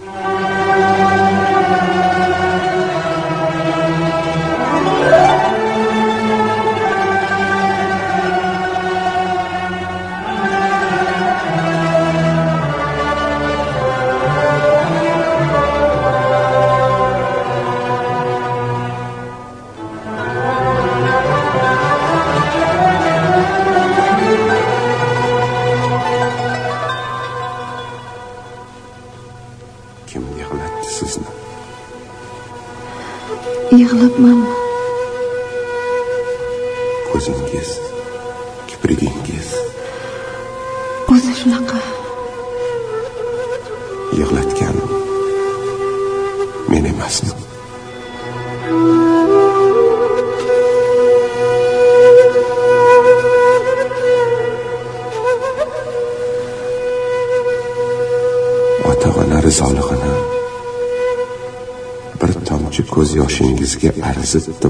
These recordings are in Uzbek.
kim Mama. excepto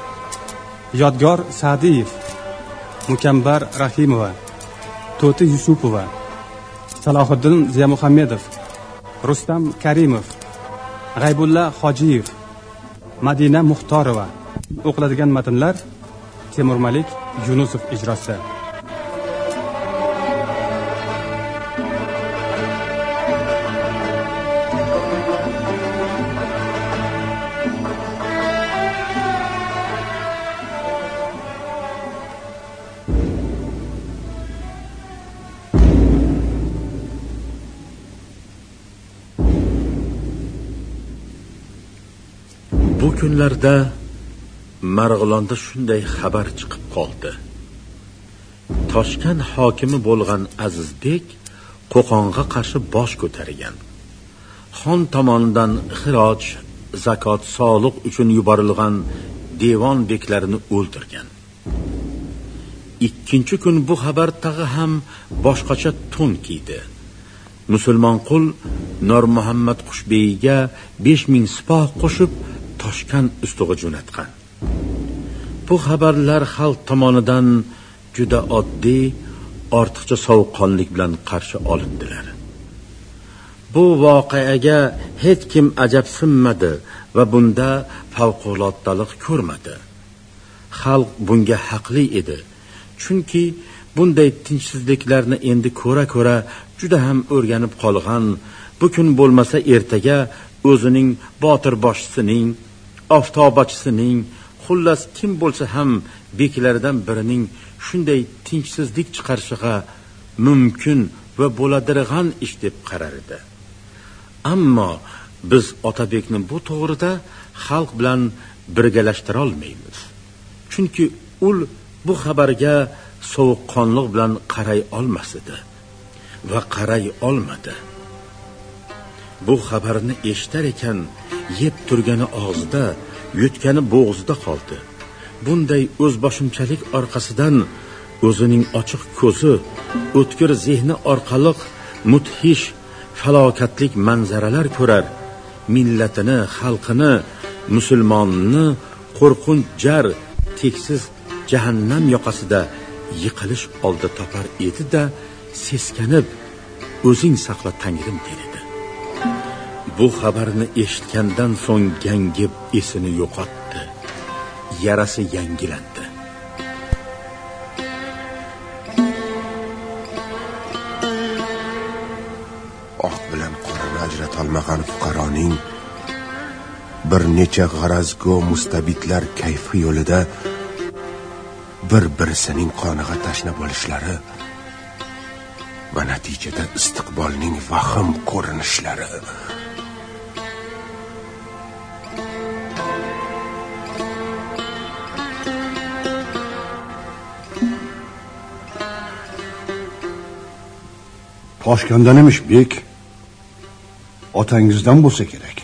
yodgor sadiyev mukambar rahimova to'ti yusupova salohiddin ziyamuhammedov rustam karimov g'aybulla hojiyev madina muxtorova. O'qiladigan matnlar temur malik yunusov ijrosida kunlarda marg'ilonda shunday xabar chiqib qoldi. Toshkent hokimi bo'lgan azizbek qo'qonga qarshi bosh ko'targan. Xon tomonidan xiroj zakot soliq uchun yuborilgan devon beklarini o'ldirgan. Ikkinchi kun bu xabar tag'i ham boshqacha to'n kiydi. Musulmon qul nur muhammad qushbeyiga besh ming sipoh qo'shib toshkent ustiga jo'natgan. Bu xabarlar xalq tomonidan juda oddiy ortiqcha sovuqqonlik bilan qarshi olindilar. Bu voqeaga hech kim ajabsinmadi va bunda favquloddalik ko'rmadi. Xalq bunga haqli edi chunki bunday tinchsizliklarni endi ko'ra ko'ra juda ham o'rganib qolgan bu kun bo'lmasa ertaga o'zining botir boshchisining oftobachisining xullas kim bo'lsa ham beklaridan birining shunday tinchsizlik chiqarishiga mumkin va bo'ladirg'an ish deb qarar edi. Ammo biz otabekni bu to'g'rida xalq bilan birgalashtirolmaymiz chunki u bu xabarga sovuqqonlik bilan qaray olmas edi va qaray olmadi. Bu xabarni eshitar ekan yeb turgani og'zida yutgani bo'g'zida qoldi. Bunday o'zboshimchalik orqasidan o'zining ochiq ko'zi o'tkir zehni orqali mudhish falokatlik manzaralar ko'rar. Millatini xalqini musulmonni qo'rqinch jar teksiz jahannam yoqasida yiqilish oldi topar edi da seskanib o'zing saqla tangrim dedi bu xabarni eshitgandan so'ng gangib esini yo'qotdi. Yarasi yangilandi. Oq bilan qorani ajratolmagan fuqaroning bir necha g'arazgo mustabidlar kayfi yo'lida bir birisining qoniga tashna bo'lishlari va natijada istiqbolning vahim ko'rinishlari toshkandan emish bek. Otangizdan bo'lsa kerak.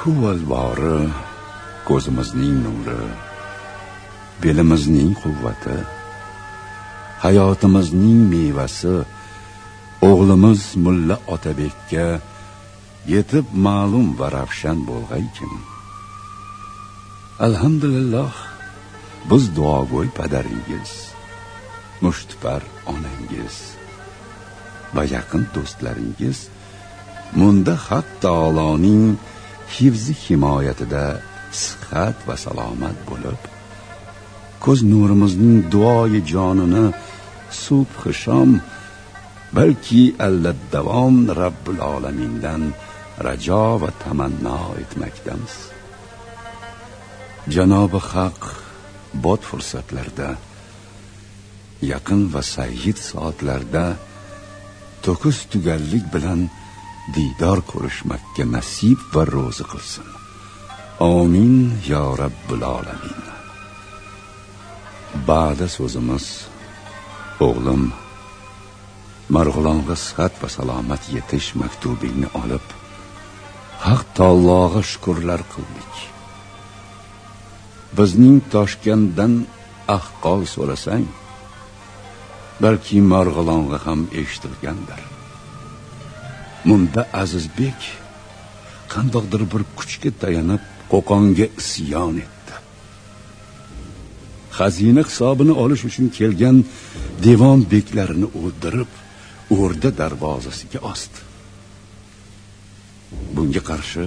Huvvalbori ko'zimizning nuri. Belimizning quvvati. Hayotimizning mevasi o'g'limiz mulla otabekka yetib ma'lum va ravshan bo'lg'aykin alhamdulillah biz duogo'y padaringiz mushtipar onangiz va yaqin do'stlaringiz munda haq taoloning hifzi himoyatida sihat va salomat bo'lib ko'z nurimizning duoyi jonini subh shom balki davom robbil olamindan rajo va tamanno etmakdamiz. Janobi haq bot fursatlarda yaqin va sayyid soatlarda to'kis tugallik bilan diydor ko'rishmakka nasib va ro'zi qilsin. Omin yo robbil olamin ba'da so'zimiz o'g'lim marg'ilonga sihat va salomat yetish maktubingni olib haq taolloga shukurlar qildik. Bizning toshkentdan ahqol so'rasang balki marg'ilonga ham eshitilgandir. Munda azizbek qandoqdir bir kuchga tayanib qo'qonga isyon etdi. Xazina hisobini olish uchun kelgan devon beklarini o'ldirib o'rda darvozasiga osdi bunga qarshi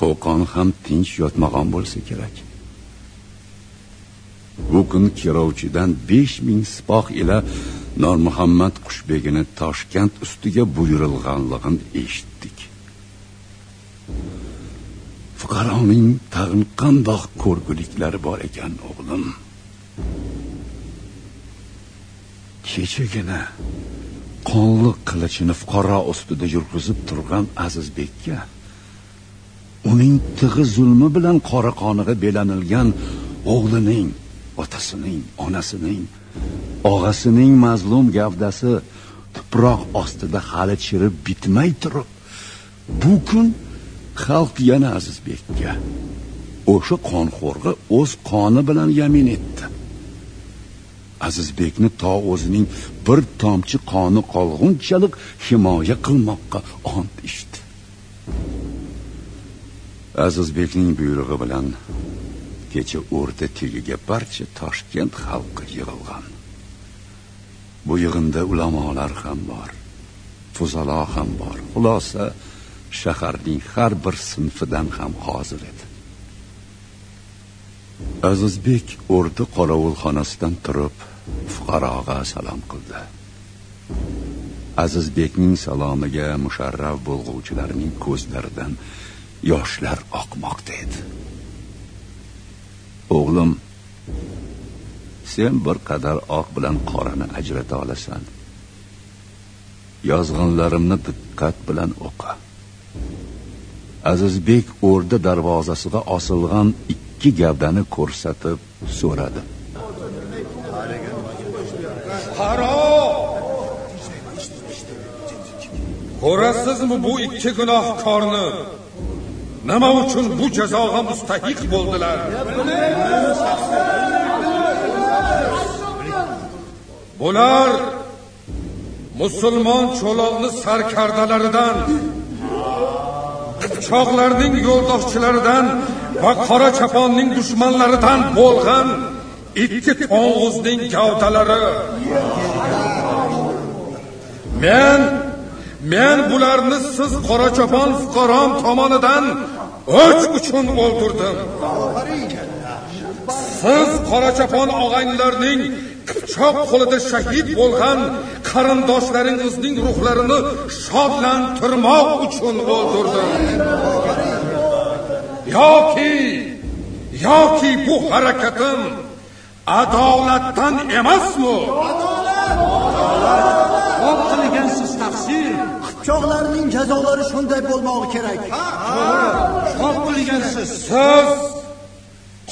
qo'qon ham tinch yotmagan bo'lsa kerak. Bu kun kerovchidan besh ming sipoh ila normuhammad qushbegini toshkent ustiga buyurilganligini eshitdik. Fuqaroning tag'in qandoq ko'rguliklari bor ekan o'g'lim? Kechagina qonli qilichini fuqaro ustida yurg'izib turgan azizbekka uning tig'i zulmi bilan qora qoniga belanilgan o'g'lining otasining onasining og'asining mazlum gavdasi tuproq ostida hali chirib bitmay turib bu kun xalq yana azizbekka o'sha qonxo'rga o'z qoni bilan yamin etdi. Azizbekni to o'zining bir tomchi qoni qolgunchalik himoya qilmoqqa ont ichdi. Azizbekning buyrug'i bilan kecha o'rta tegiga barcha toshkent xalqi yig'ilgan. Bu yig'inda ulamolar ham bor fuzalo ham bor. Xulosa shaharning har bir sinfidan ham hozir edi. Azizbek o'rdi qorovulxonasidan turib fuqaroga salom qildi. Azizbekning salomiga musharraf bo'lg'uvchilarning ko'zlaridan yoshlar oqmoqda edi. O'g'lim sen bir qadar oq bilan qorani ajrata olasan. Yozg'inlarimni diqqat bilan o'qi azizbek o'rda darvozasiga osilgan ikki ikki gavdani ko'rsatib so'radi. Qaro ko'rasizmi bu ikki gunohkorni? Nima uchun bu jazoga mustahiq bo'ldilar? Bular musulmon cho'loqni sarkardalaridan qipchoqlarning yo'ldoshchilaridan va qora choponning dushmanlaridan bo'lgan ikki to'ng'izning gavdalari. Men men bularni siz qora chopon fuqarom tomonidan o'ch uchun o'ldirdim. Siz qora chopon og'aynilarning qipchoq qo'lida shahid bo'lgan qarindoshlaringizning ruhlarini shodlantirmoq uchun o'ldirdim. Yoki yoki bu harakatim adolatdan emasmi? Xo'p qilgansiz taqsir. Qipchoqlarning jazolari shunday bo'lmog'i kerak. Xo'p qilgansiz. Siz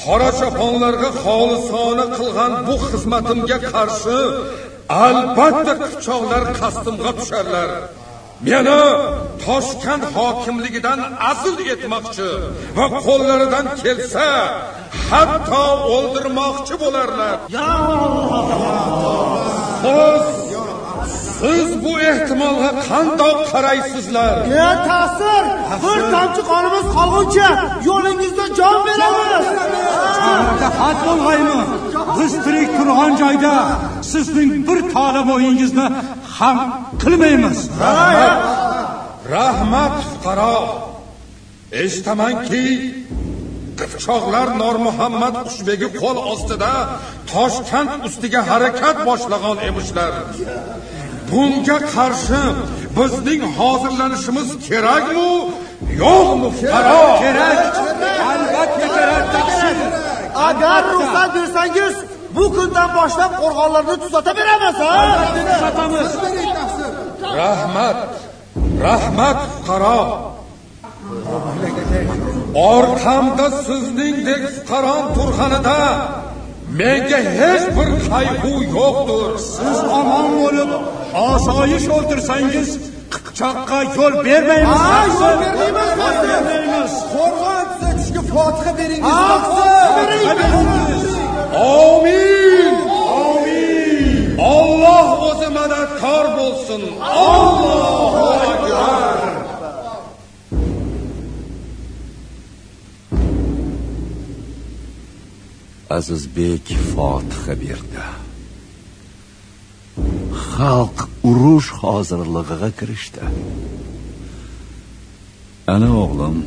qora choponlarga xolisona qilgan bu xizmatimga qarshi albatta qipchoqlar qasdimga tusharlar meni toshkent hokimligidan azl etmoqchi va qo'llaridan kelsa hatto o'ldirmoqchi bo'larlar. Siz siz bu ehtimolga qandoq qaraysizlar? E ta'sir bir tomchi qonimiz qolguncha yo'lingizda jon beramiz. Had bo'lg'aymi biz tirik turgan joyda sizning bir tola bo'yingizni ham qilmaymiz. Rahmat. Fuqaro. Eshitamanki qipchoqlar normuhammad qushbegi qo'l ostida toshkent ustiga harakat boshlagan emishlar bunga qarshi bizning hozirlanishimiz kerakmi? Yo'qmi? Fuqaro kerak. Albatta kerak agar ruxsat bersangiz bu kundan boshlab qo'rg'onlarni tuzata beramiz ha? Tuzatamiz. Rahmat. Rahmat fuqaro orqamda sizningdek fuqarom turganida menga hech bir qayg'u yo'qdir siz omon bo'lib osoyish o'ltirsangiz qipchoqqa yo'l bermaymiz Ha, taqsir. yo'l bermaymiz, taqsir. bermaymiz qo'rg'on tuzatishga fotiha beringiz omin omin olloh o'zi madadkor bo'lsin allohu akbar azizbek fotiha berdi xalq urush hozirlig'iga kirishdi ana o'g'lim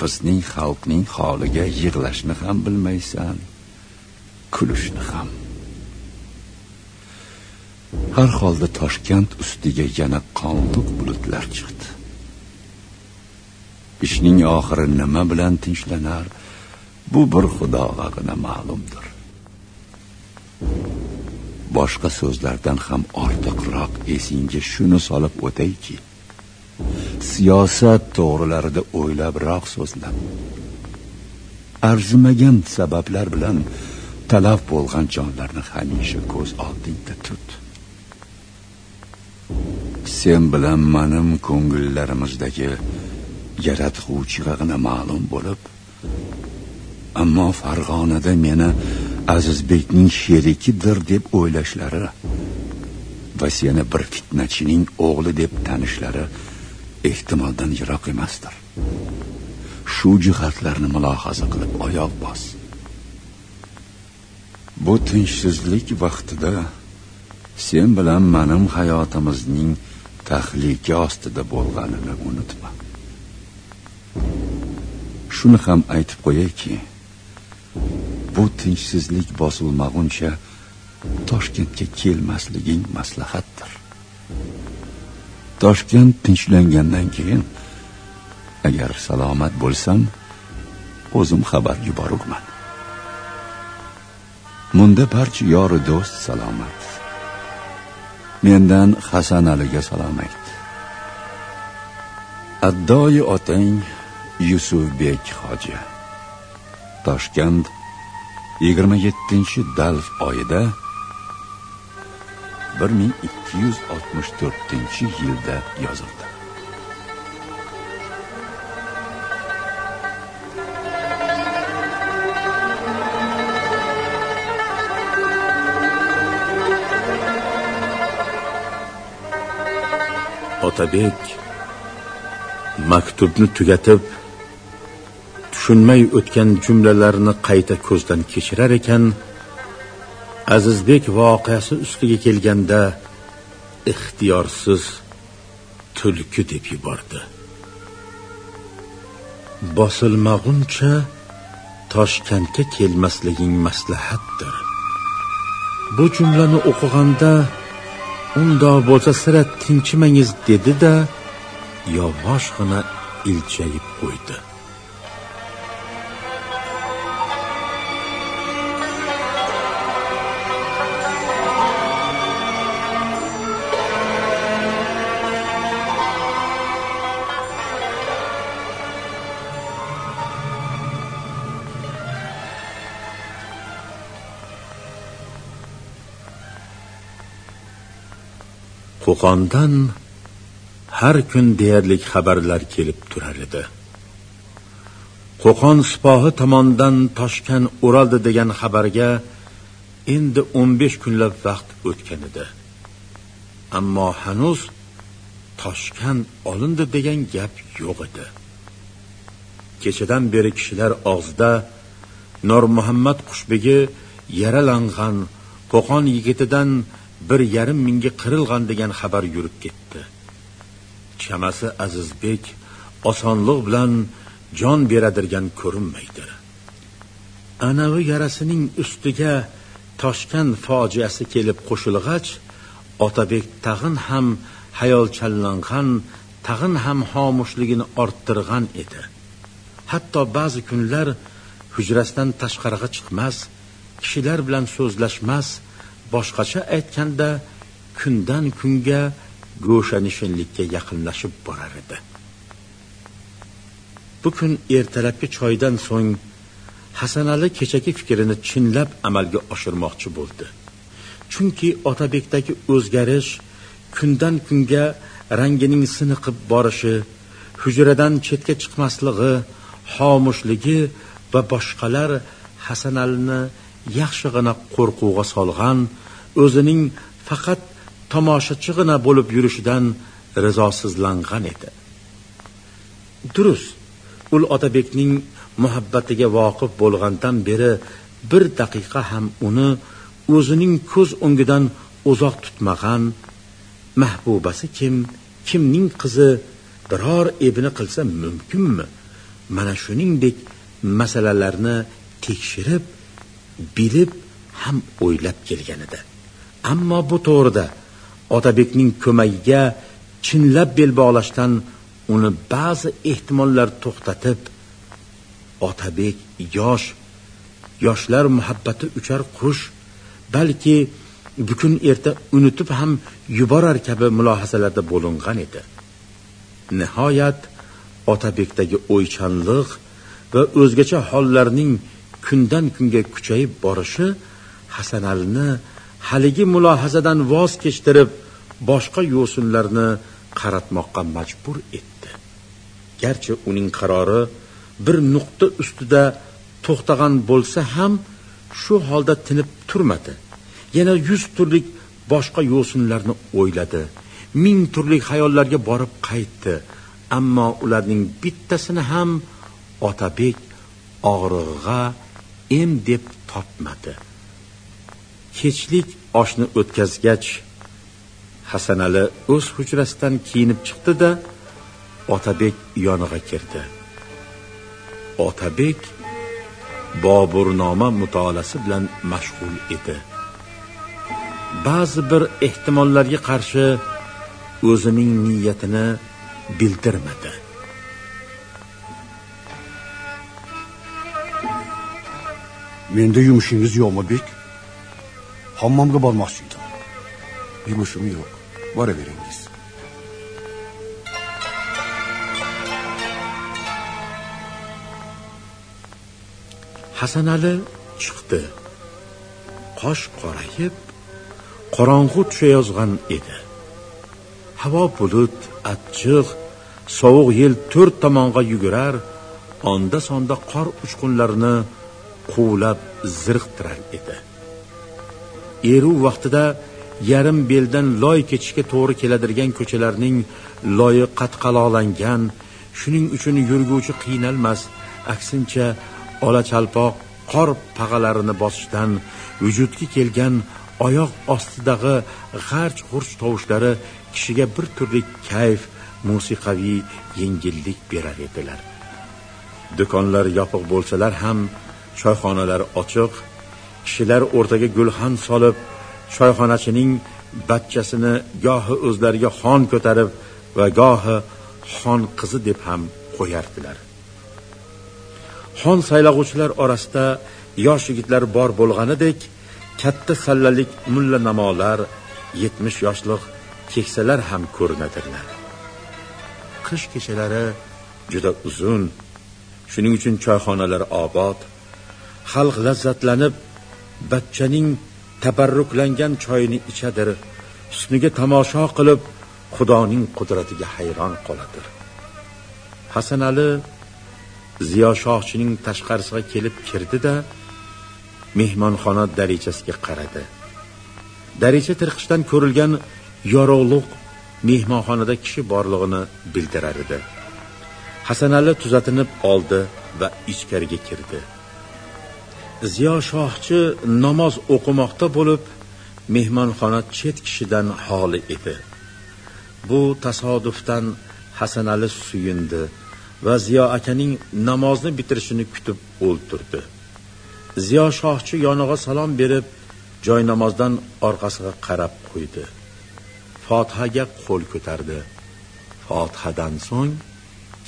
bizning xalqning holiga yig'lashni ham bilmaysan kulishni ham har holda toshkent ustiga yana qonliq bulutlar chiqdi ishning oxiri nima bilan tinchlanar bu bir xudog'agina ma'lumdir. Boshqa so'zlardan ham ortiqroq esingga shuni solib o'tayki siyosat to'g'rilarida o'ylabroq so'zlab arzimagan sabablar bilan talab bo'lgan jonlarni hamisha ko'z oldingda tut. Sen bilan manim ko'ngillarimizdagi yaratg'uvchig'agina ma'lum bo'lib ammo farg'onada meni azizbekning sherikidir deb o'ylashlari va seni bir fitnachining o'g'li deb tanishlari ehtimoldan yiroq emasdir. Shu jihatlarni mulohaza qilib oyoq bos. Bu tinchsizlik vaqtida sen bilan manim hayotimizning tahlika ostida bo'lganini unutma. Shuni ham aytib qo'yayki bu tinchsizlik bosilmaguncha toshkentga kelmasliging maslahatdir. Toshkent tinchlangandan keyin agar salomat bo'lsam o'zim xabar yuborurman. Munda barcha yori do'st salomat. Mendan hasan aliga salom ayt. Addoyi otang yusufbek hoji. Toshkent yigirma yettinchi dalv oyida 1264 yilda yozildi. Otabek maktubni tugatib tushunmay o'tgan jumlalarni qayta ko'zdan kechirar ekan azizbek voqeasi ustiga kelganda ixtiyorsiz tulki deb yubordi. Bosilmaguncha toshkentga kelmasliging maslahatdir. Bu jumlani o'qiganda undoq bo'lsa sira tinchimangiz dedi da yovvoshgina iljayib qo'ydi. Qo'qondan har kun deyarli xabarlar kelib turar edi. Qo'qon sipohi tomonidan toshkan o'raldi degan xabarga endi 15 kunlab vaqt o'tgan edi. Ammo hanuz toshkan olindi degan gap yo'q edi. Kechadan beri kishilar og'zida normuhammad qushbegi yaralangan qo'qon yigitidan bir yarim mingga qirilgan degan xabar yurib ketdi. Chamasi azizbek osonlik bilan jon beradirgan ko'rinmaydi. Anavi yarasining ustiga toshkan fojiasi kelib qo'shilg'ach otabek tag'in ham hayolchanlangan tag'in ham xomushligini orttirgan edi. Hatto ba'zi kunlar hujrasidan tashqariga chiqmas kishilar bilan so'zlashmas boshqacha aytganda kundan kunga go'shanishinlikka yaqinlashib borar edi. Bu kun ertalabki choydan so'ng hasanali kechagi fikrini chinlab amalga oshirmoqchi bo'ldi. Chunki otabekdagi o'zgarish kundan kunga rangining siniqib borishi hujradan chetga chiqmasligi xomushligi va boshqalar hasanalini yaxshig'ina qo'rquvga solgan o'zining faqat tomoshachig'ina bo'lib yurishidan rizosizlangan edi. Durust ul otabekning muhabbatiga voqif bo'lgandan beri bir daqiqa ham uni o'zining ko'z o'ngidan uzoq tutmagan mahbubasi kim kimning qizi biror ebini qilsa mumkinmi? Mana shuningdek masalalarni tekshirib bilib ham o'ylab kelgan edi ammo bu to'g'rida otabekning ko'magiga chinlab bel bog'lashdan uni ba'zi ehtimollar to'xtatib otabek yosh yoshlar muhabbati uchar qush balki bukun erta unutib ham yuborar kabi mulohazalarda bo'lingan edi. Nihoyat otabekdagi o'ychanlik va o'zgacha hollarning kundan kunga kuchayib borishi hasanalini haligi mulohazadan voz kechtirib boshqa yo'sinlarni qaratmoqqa majbur etdi. Garchi uning qarori bir nuqta ustida to'xtagan bo'lsa ham shu holda tinib turmadi. Yana yuz turlik boshqa yo'sinlarni o'yladi. Ming turli xayollarga borib qaytdi. Ammo ularning bittasini ham otabek og'rig'iga em deb topmadi. Kechlik oshni o'tkazgach hasanali o'z hujrasidan kiyinib chiqdi da otabek yonig'a kirdi. Otabek boburnoma mutolaasi bilan mashg'ul edi. Ba'zi bir ehtimollarga qarshi o'zining niyatini bildirmadi. Menda yumushingiz yo'qmi bek hammomga bormoqchi edim. Yumushim yo'q. Boraveringiz. Hasanali chiqdi. Qosh qorayib qorong'u tushayozgan edi. Havo bulut achchiq sovuq yel to'rt tomonga yugurar onda sonda qor uchqunlarini quvlab zirqtirar edi. Eru vaqtida yarim beldan loy ketishga to'g'ri keladirgan ko'chalarning loyi qatqaloqlangan shuning uchun yurguvchi qiynalmas aksincha olachalpoq qor pag'alarini bosishdan vujudga kelgan oyoq ostidagi g'arch g'urch tovushlari kishiga bir turli kayf musiqaviy yengillik berar edilar. Do'konlar yopiq bo'lsalar ham choyxonalar ochiq kishilar o'rtaga gulxan solib choyxonachining bachchasini gohi o'zlariga xon ko'tarib va gohi xon qizi deb ham qo'yardilar. Xon saylovchilar orasida yosh yigitlar bor bo'lganidek katta sallalik mulla namolar yetmish yoshliq keksalar ham ko'rinadilar qish kechalari juda uzun shuning uchun choyxonalar obod xalq lazzatlanib bachchaning tabarruklangan choyini ichadir husniga tomosha qilib xudoning qudratiga hayron qoladir. Hasanali ziyoshohchining ziyo shohchining tashqarisiga kelib kirdi da mehmonxona darichasiga qaradi. Daricha tirqishdan ko'rilgan yorug'liq mehmonxonada kishi borlig'ini bildirar edi. Hasanali tuzatinib oldi va ichkariga kirdi. Ziyo shohchi namoz o'qimoqda bo'lib mehmonxona chet kishidan xoli edi. Bu tasodifdan hasan ali suyundi va ziyo akaning namozni bitirishini kutib o'ltirdi. Ziyo shohchi yonig'a salom berib joy namozdan orqasiga qarab qo'ydi. Fotihaga qo'l ko'tardi. Fotihadan so'ng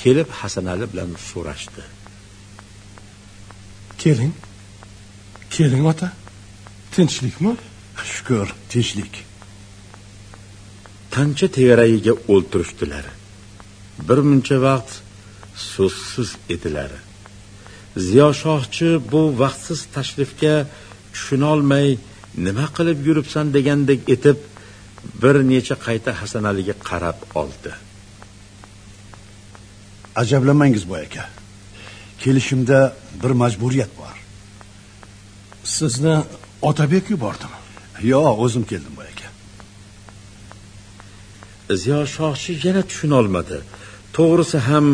kelib hasan ali bilan so'rashdi. Keling. Keling ota. Tinchlikmi? Shukur tinchlik. Tancha tevaragiga o'ltirishdilar. Bir muncha vaqt so'zsiz edilar. Ziyo shohchi bu vaqtsiz tashrifga tushunolmay nima qilib yuribsan? degandek etib bir necha qayta hasanaliga qarab oldi. Ajablanmangiz boy aka. Kelishimda bir majburiyat bor. Sizni otabek yubordimi yo'q o'zim keldim boy aka. Ziyo shohchi yana tushunolmadi to'g'risi ham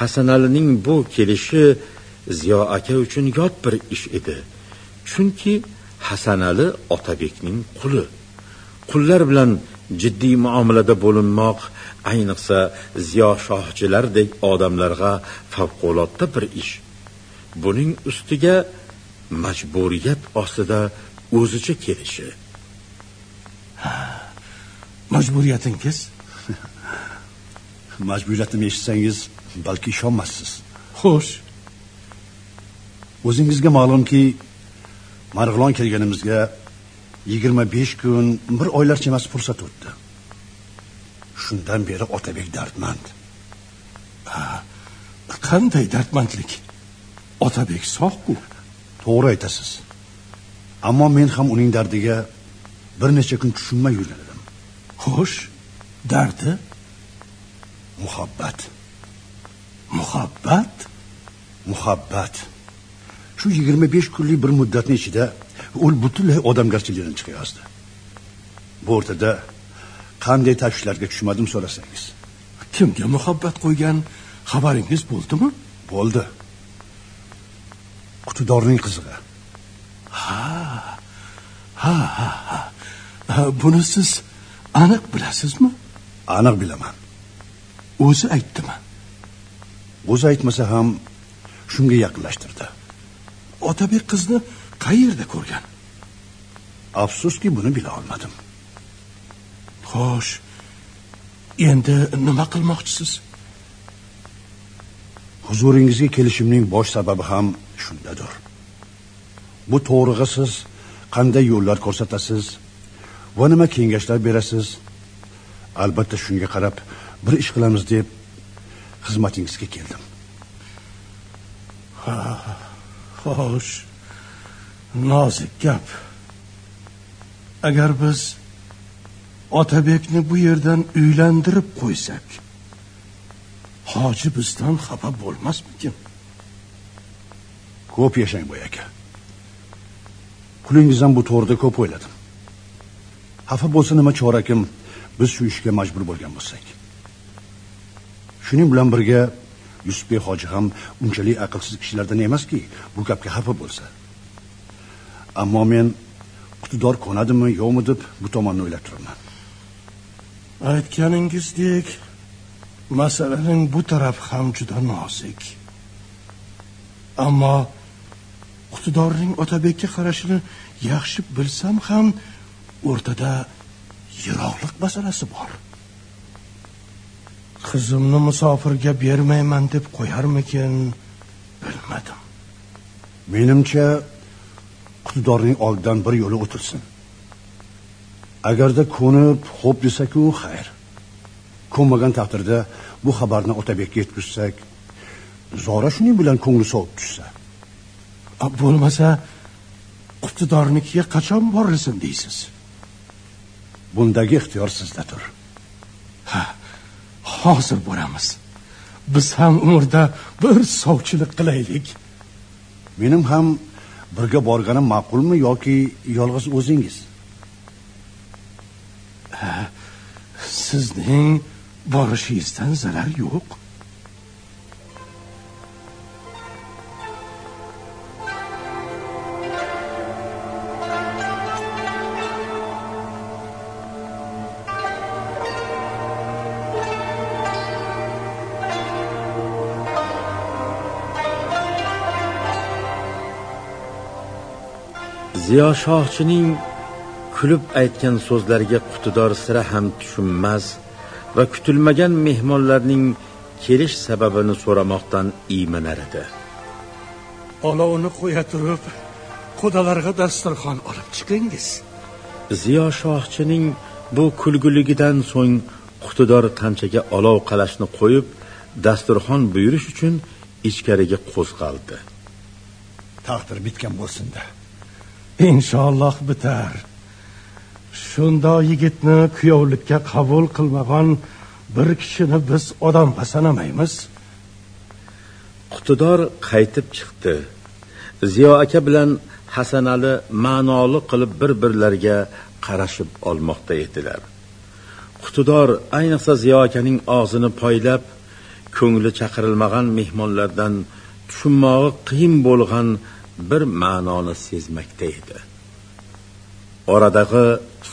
hasanalining bu kelishi ziyo aka uchun yot bir ish edi. Chunki hasanali otabekning quli. Qullar bilan jiddiy muomalada bo'linmoq ayniqsa ziyo shohchilardek odamlarga favqulodda bir ish. Buning ustiga majburiyat ostida o'zicha kelishi. Majburiyatingiz? Majburiyatimni eshitsangiz balki ishonmassiz. Xo'sh. O'zingizga ma'lumki marg'ilon kelganimizga yigirma besh kun bir oylarcha emas fursat o'tdi. Shundan beri otabek dardmand. Qanday dardmandlik? Otabek sog'-ku to'g'ri aytasiz. Ammo men ham uning dardiga bir necha kun tushunmay yurgan edim. Xo'sh dardi? Muhabbat. Muhabbat? Muhabbat. Shu yigirma besh kunlik bir muddatni ichida u butunlay odamgarchilikdan chiqayozdi bu o'rtada qanday tashvishlarga tushmadim so'rasangiz. Kimga muhabbat qo'ygan xabaringiz bo'ldimi? Bo'ldi qutidorning qizig'i ha ha ha ha. Buni siz aniq bilasizmi? Aniq bilaman. O'zi aytdimi? O'zi aytmasa ham shunga yaqinlashtirdi. Otabek qizni qayerda ko'rgan? Afsuski buni bila olmadim. Xo'sh endi nima qilmoqchisiz? Huzuringizga kelishimning bosh sababi ham shundadir. Bu to'g'rig'a siz qanday yo'llar ko'rsatasiz va nima kengashlar berasiz? Albatta shunga qarab bir ish qilamiz deb xizmatingizga keldim. Ha xo'sh. Nozik gap. Agar biz otabekni bu yerdan uylantirib qo'ysak hoji bizdan xafa bo'lmasmikin? Ko'p yashang boy aka. Pulingizdan bu to'g'rida ko'p o'yladim. Xafa bo'lsa nima chorakim biz shu ishga majbur bo'lgan bo'lsak. Shuning bilan birga yusufbek hoji ham unchalik aqlsiz kishilardan emaski bu gapga xafa bo'lsa. Ammo men iqtidor ko'nadimi yo'qmi deb bu tomonni o'ylab turibman. Aytganingizdek masalaning bu tarafi ham juda nozik. Ammo iqtidorning otabekka qarashini yaxshi bilsam ham o'rtada yiroqliq masalasi bor. Qizimni musofirga bermayman deb qo'yarmikin bilmadim. Menimcha iqtidorning oldidan bir yo'li o'tilsin agarda ko'nib xo'p desaku xayr. Ko'nmagan taqdirda bu xabarni otabekka yetkazsak zora shuning bilan ko'ngli sovib tushsa bo'lmasa iqtidornikiga qachon borilsin deysiz? Bundagi ixtiyor sizdadir. Ha hozir boramiz. Biz ham umrda bir sovchilik qilaylik. Menim ham birga borganim ma'qulmi yoki yolg'iz o'zingiz? Sizning borishingizdan zarar yo'q ziyo shohchining kulib aytgan so'zlariga qutidor sira ham tushunmas va kutilmagan mehmonlarning kelish sababini so'ramoqdan iymanar edi. Olovni qo'ya turib qudalarga dasturxon olib chiqingiz ziyo shohchining bu kulguligidan so'ng qutidor tanchaga olov qalashni qo'yib dasturxon buyurish uchun ichkariga qo'zg'aldi. Taqdir bitgan bo'lsinda inshaalloh bitar shundoq yigitni kuyovlikka qabul qilmagan bir kishini biz odamga sanamaymiz qutidor qaytib chiqdi. Ziyo aka bilan hasanali ma'noli qilib bir birlariga qarashib olmoqda edilar. Qutidor ayniqsa ziyo akaning og'zini poylab ko'ngli chaqirilmagan mehmonlardan tushunmog'i qiyin bo'lgan bir ma'noni sezmakda edi. Oradagi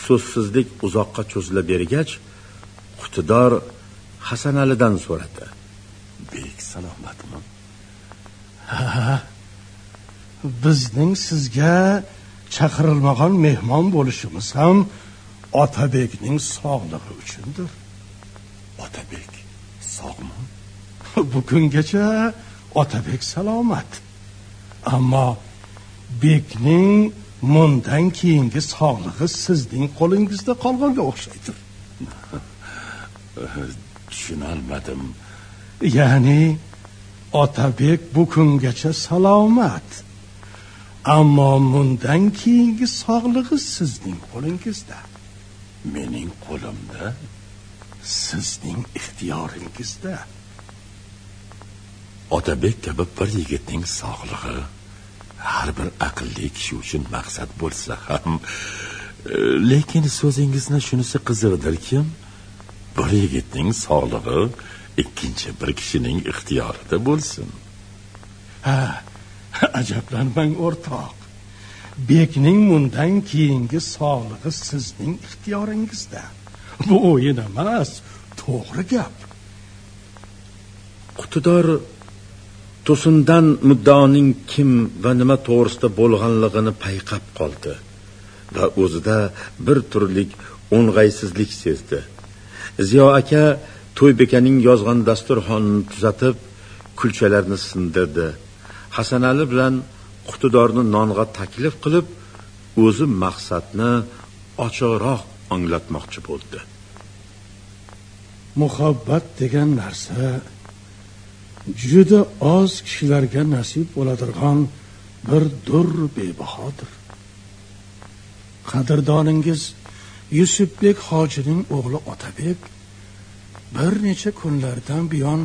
so'zsizlik uzoqqa cho'zila bergach qutidor hasanalidan so'radi. Bek salomatmi? Ha bizning sizga chaqirilmagan mehmon bo'lishimiz ham otabekning sog'lig'i uchundir. Otabek sog'mi? Bugungacha otabek salomat. Ammo bekning mundan keyingi sog'lig'i sizning qo'lingizda qolganga o'xshaydir. Tushunolmadim. Ya'ni otabek bu kungacha salomat. Ammo mundan keyingi sog'lig'i sizning qo'lingizda. Mening qo'limda? Sizning ixtiyoringizda. Otabek kabi bir yigitning sog'lig'i har bir aqlli kishi uchun maqsad bo'lsa ham e, lekin so'zingizni shunisi qizig'idirkim bir yigitning sog'lig'i ikkinchi bir kishining ixtiyorida bo'lsin. Ha ajablanmang o'rtoq. Bekning mundan keyingi sog'lig'i sizning ixtiyoringizda. Bu o'yin emas to'g'ri gap. Qutidor to'sindan muddaoning kim va nima to'g'risida bo'lganligini payqab qoldi va o'zida bir turlik o'ng'aysizlik sezdi. Ziyo aka to'ybekaning yozgan dasturxonini tuzatib kulchalarni sindirdi. Hasanali bilan qutidorni nonga taklif qilib o'zi maqsadni ochiqroq anglatmoqchi bo'ldi. Muhabbat degan narsa juda oz kishilarga nasib bo'ladigan bir dur bebahodir. Qadrdoningiz yusufbek hojining o'g'li otabek bir necha kunlardan buyon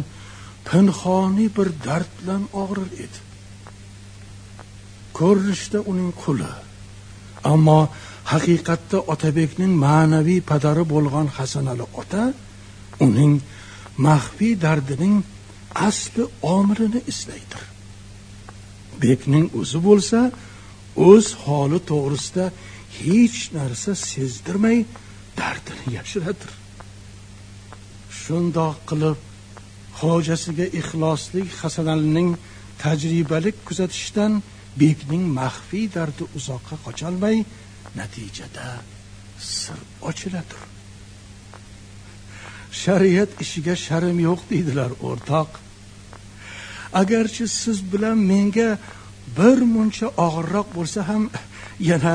pinhoniy bir dard bilan og'rir edi. Ko'rinishda uning quli ammo haqiqatda otabekning ma'naviy padari bo'lgan hasanali ota uning maxfiy dardining asli omrini izlaydir bekning o'zi bo'lsa o'z holi to'g'risida hech narsa sezdirmay dardini yashiradir. Shundoq qilib hojasiga ixloslik hasanalining tajribalik kuzatishidan bekning maxfiy dardi uzoqqa qocholmay natijada sir ochiladir shariat ishiga sharim yo'q deydilar o'rtoq. Agarchi siz bilan menga bir muncha og'irroq bo'lsa ham yana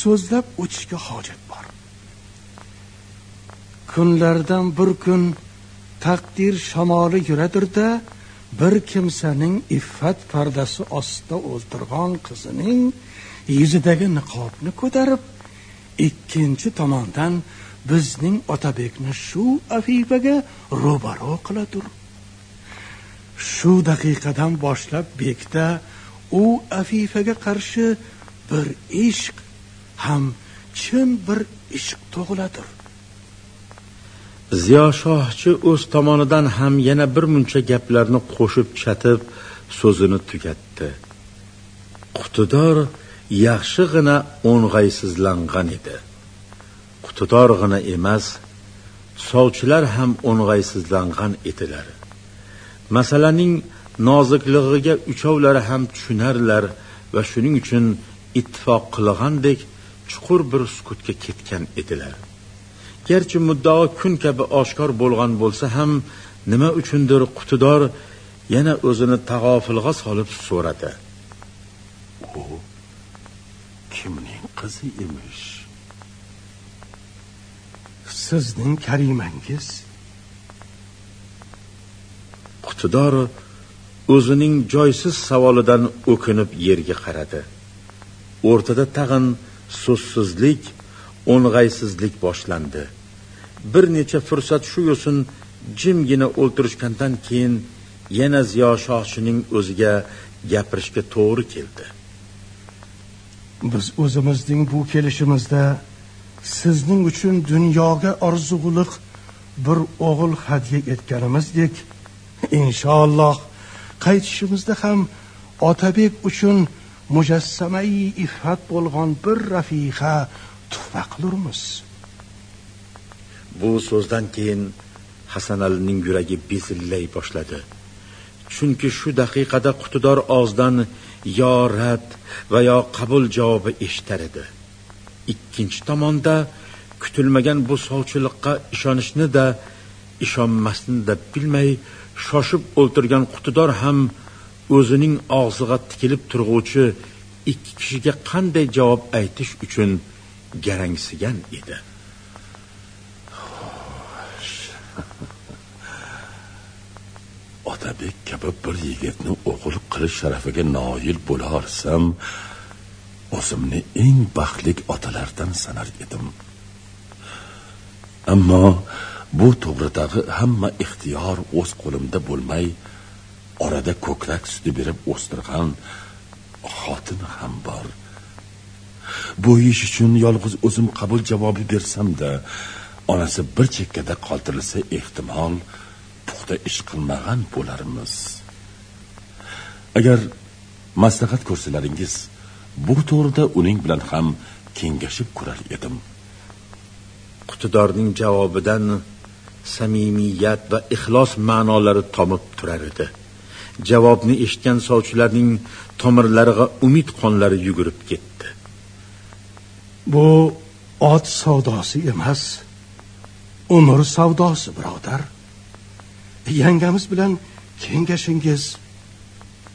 so'zlab o'tishga hojat bor. Kunlardan bir kun taqdir shamoli yuradirda bir kimsaning iffat pardasi ostida o'ltirgan qizining yuzidagi niqobni ko'tarib ikkinchi tomondan bizning otabekni shu afifaga ro'baro qiladir shu daqiqadan boshlab bekda u afifaga qarshi bir ishq ham chin bir ishq tug'iladir ziyo shohchi o'z tomonidan ham yana bir muncha gaplarni qo'shib chatib so'zini tugatdi. Qutidor yaxshig'ina o'ng'aysizlangan edi. Qutidorg'ina emas sovchilar ham o'ng'aysizlangan edilar. Masalaning nozikligiga uchovlari ham tushunarlar va shuning uchun ittifoq qilgandek chuqur bir sukutga ketgan edilar. Garchi muddao kun kabi oshkor bo'lgan bo'lsa ham nima uchundir qutidor yana o'zini tag'ofilga solib so'radi. U kimning qizi emish? Sizning karimangiz? Qutidor o'zining joysiz savolidan o'kinib yerga qaradi. O'rtada tag'in so'zsizlik o'ng'aysizlik boshlandi. Bir necha fursat shu yo'sin jimgina o'ltirishgandan keyin yana ziyo shohchining o'ziga gapirishga to'g'ri keldi. Biz o'zimizning bu kelishimizda sizning uchun dunyoga orzug'uliq bir o'g'il hadya etganimizdek inshaalloh qaytishimizda ham otabek uchun mujassamai iffat bo'lgan bir rafiqa tuhfa qilurmiz. Bu so'zdan keyin hasanalining yuragi bezillay boshladi. Chunki shu daqiqada qutidor og'zidan yo rad va yo qabul javobi eshitar edi. Ikkinchi tomonda kutilmagan bu sovchiliqqa ishonishni da ishonmasni da bilmay shoshib o'ltirgan qutidor ham o'zining og'ziga tikilib turg'uvchi ikki kishiga qanday javob aytish uchun garangsigan edi. Otabek kabi bir yigitni o'g'il qilish sharafiga noil bo'la olsam o'zimni eng baxtli otalardan sanar edim. Ammo bu to'g'ridagi hamma ixtiyor o'z qo'limda bo'lmay orada ko'krak suti berib o'stirgan xotin ham bor. Bu ish uchun yolg'iz o'zim qabul javobi bersamda onasi bir chekkada qoldirilsa ehtimol puxta ish qilmagan bo'larmiz. Agar maslahat ko'rsalaringiz bu to'g'rida uning bilan ham kengashib ko'rar edim. Qutidorning javobidan samimiyat va ixlos ma'nolari tomib turar edi. Javobni eshitgan sovchilarning tomirlariga umid qonlari yugurib ketdi. Bu ot savdosi emas umr savdosi birodar. Yangamiz bilan kengashingiz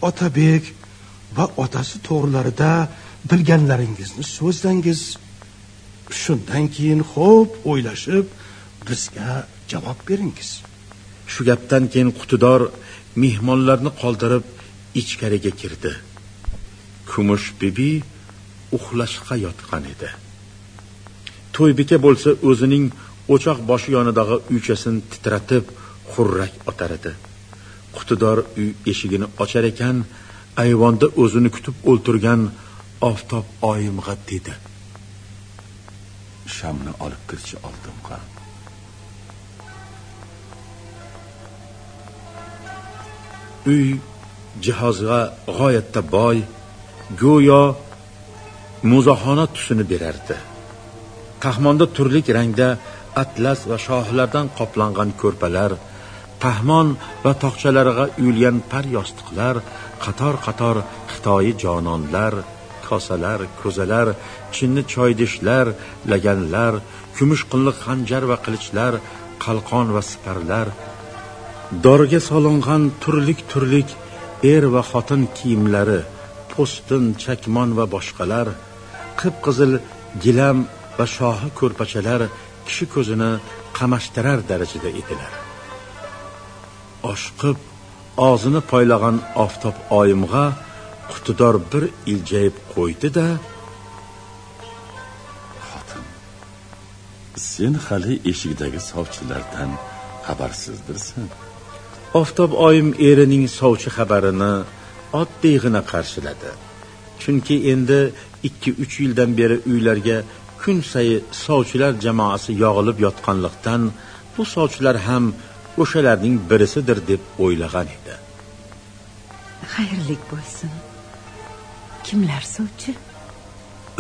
otabek va otasi to'g'rilarida bilganlaringizni so'zlangiz. Shundan keyin xo'p o'ylashib bizga javob beringiz. Shu gapdan keyin qutidor mehmonlarni qoldirib ichkariga kirdi. Kumush bibi uxlashga yotgan edi. To'ybeka bo'lsa o'zining o'choq boshi yonidagi uychasini titratib xurrak otar edi. Qutidor uy eshigini ochar ekan ayvonda o'zini kutib o'ltirgan oftob oyimg'a dedi. Shamni olib kirchi oldimga uy jihozga g'oyatda boy go'yo muzoxona tusini berardi. Taxmonda turli rangda atlas va shohlardan qoplangan ko'rpalar pahmon va tog'chalariga uyilgan par yostiqlar qator qator xitoyi jononlar kosalar ko'zalar chinni choydishlar laganlar kumush qinliq xanjar va qilichlar qalqon va siparlar dorga solingan turlik turlik er va xotin kiyimlari po'stin chakmon va boshqalar qip qizil gilam va shohi ko'rpachalar kishi ko'zini qamashtirar darajada edilar. Oshqib og'zini poylagan oftob oyimg'a qutidor bir iljayib qo'ydi da xotin sen hali eshikdagi sovchilardan xabarsizdirsan oftob oyim erining sovchi xabarini oddiygina qarshiladi. Chunki endi ikki uch yildan beri uylarga kun sayi sovchilar jamoasi yog'ilib yotganlikdan bu sovchilar ham o'shalarning birisidir deb o'ylagan edi. Xayrlik bo'lsin. Kimlar sovchi?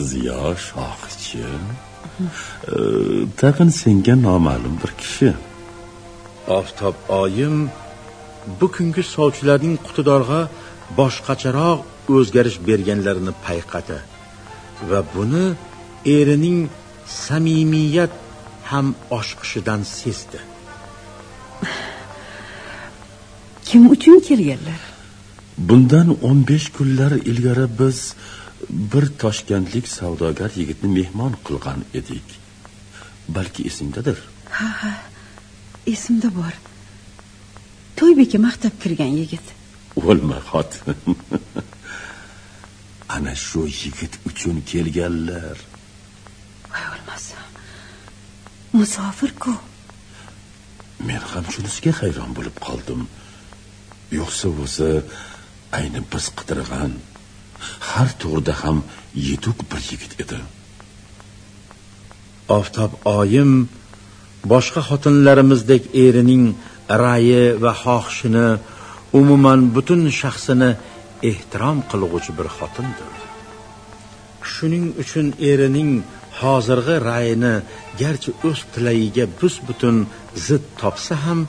Ziyo shohchi. Tag'in senga noma'lum bir kishi. Oftob oyim bu kungi sovchilarning qutidorg'a boshqacharoq o'zgarish berganlarini payqadi va buni erining samimiyat ham oshqishidan sezdi. Kim uchun kelganlar? Bundan 15 kunlar ilgari biz bir toshkentlik savdogar yigitni mehmon qilgan edik. Balki esingdadir ha ha esimda bor to'ybeka maqtab kirgan yigit. O'lma xotin ana shu yigit uchun kelganlar. Voy o'lmasam musofir ku men ham shunisiga hayron bo'lib qoldim. Yo'qsa o'zi ayni biz qidirgan har to'g'rida ham yetuk bir yigit edi. Oftob oyim boshqa xotinlarimizdek erining ra'yi va xohishini umuman butun shaxsini ehtirom qilg'uvchi bir xotindir. Shuning uchun erining hozirgi ra'yini garchi o'z tilagiga bus butun zid topsa ham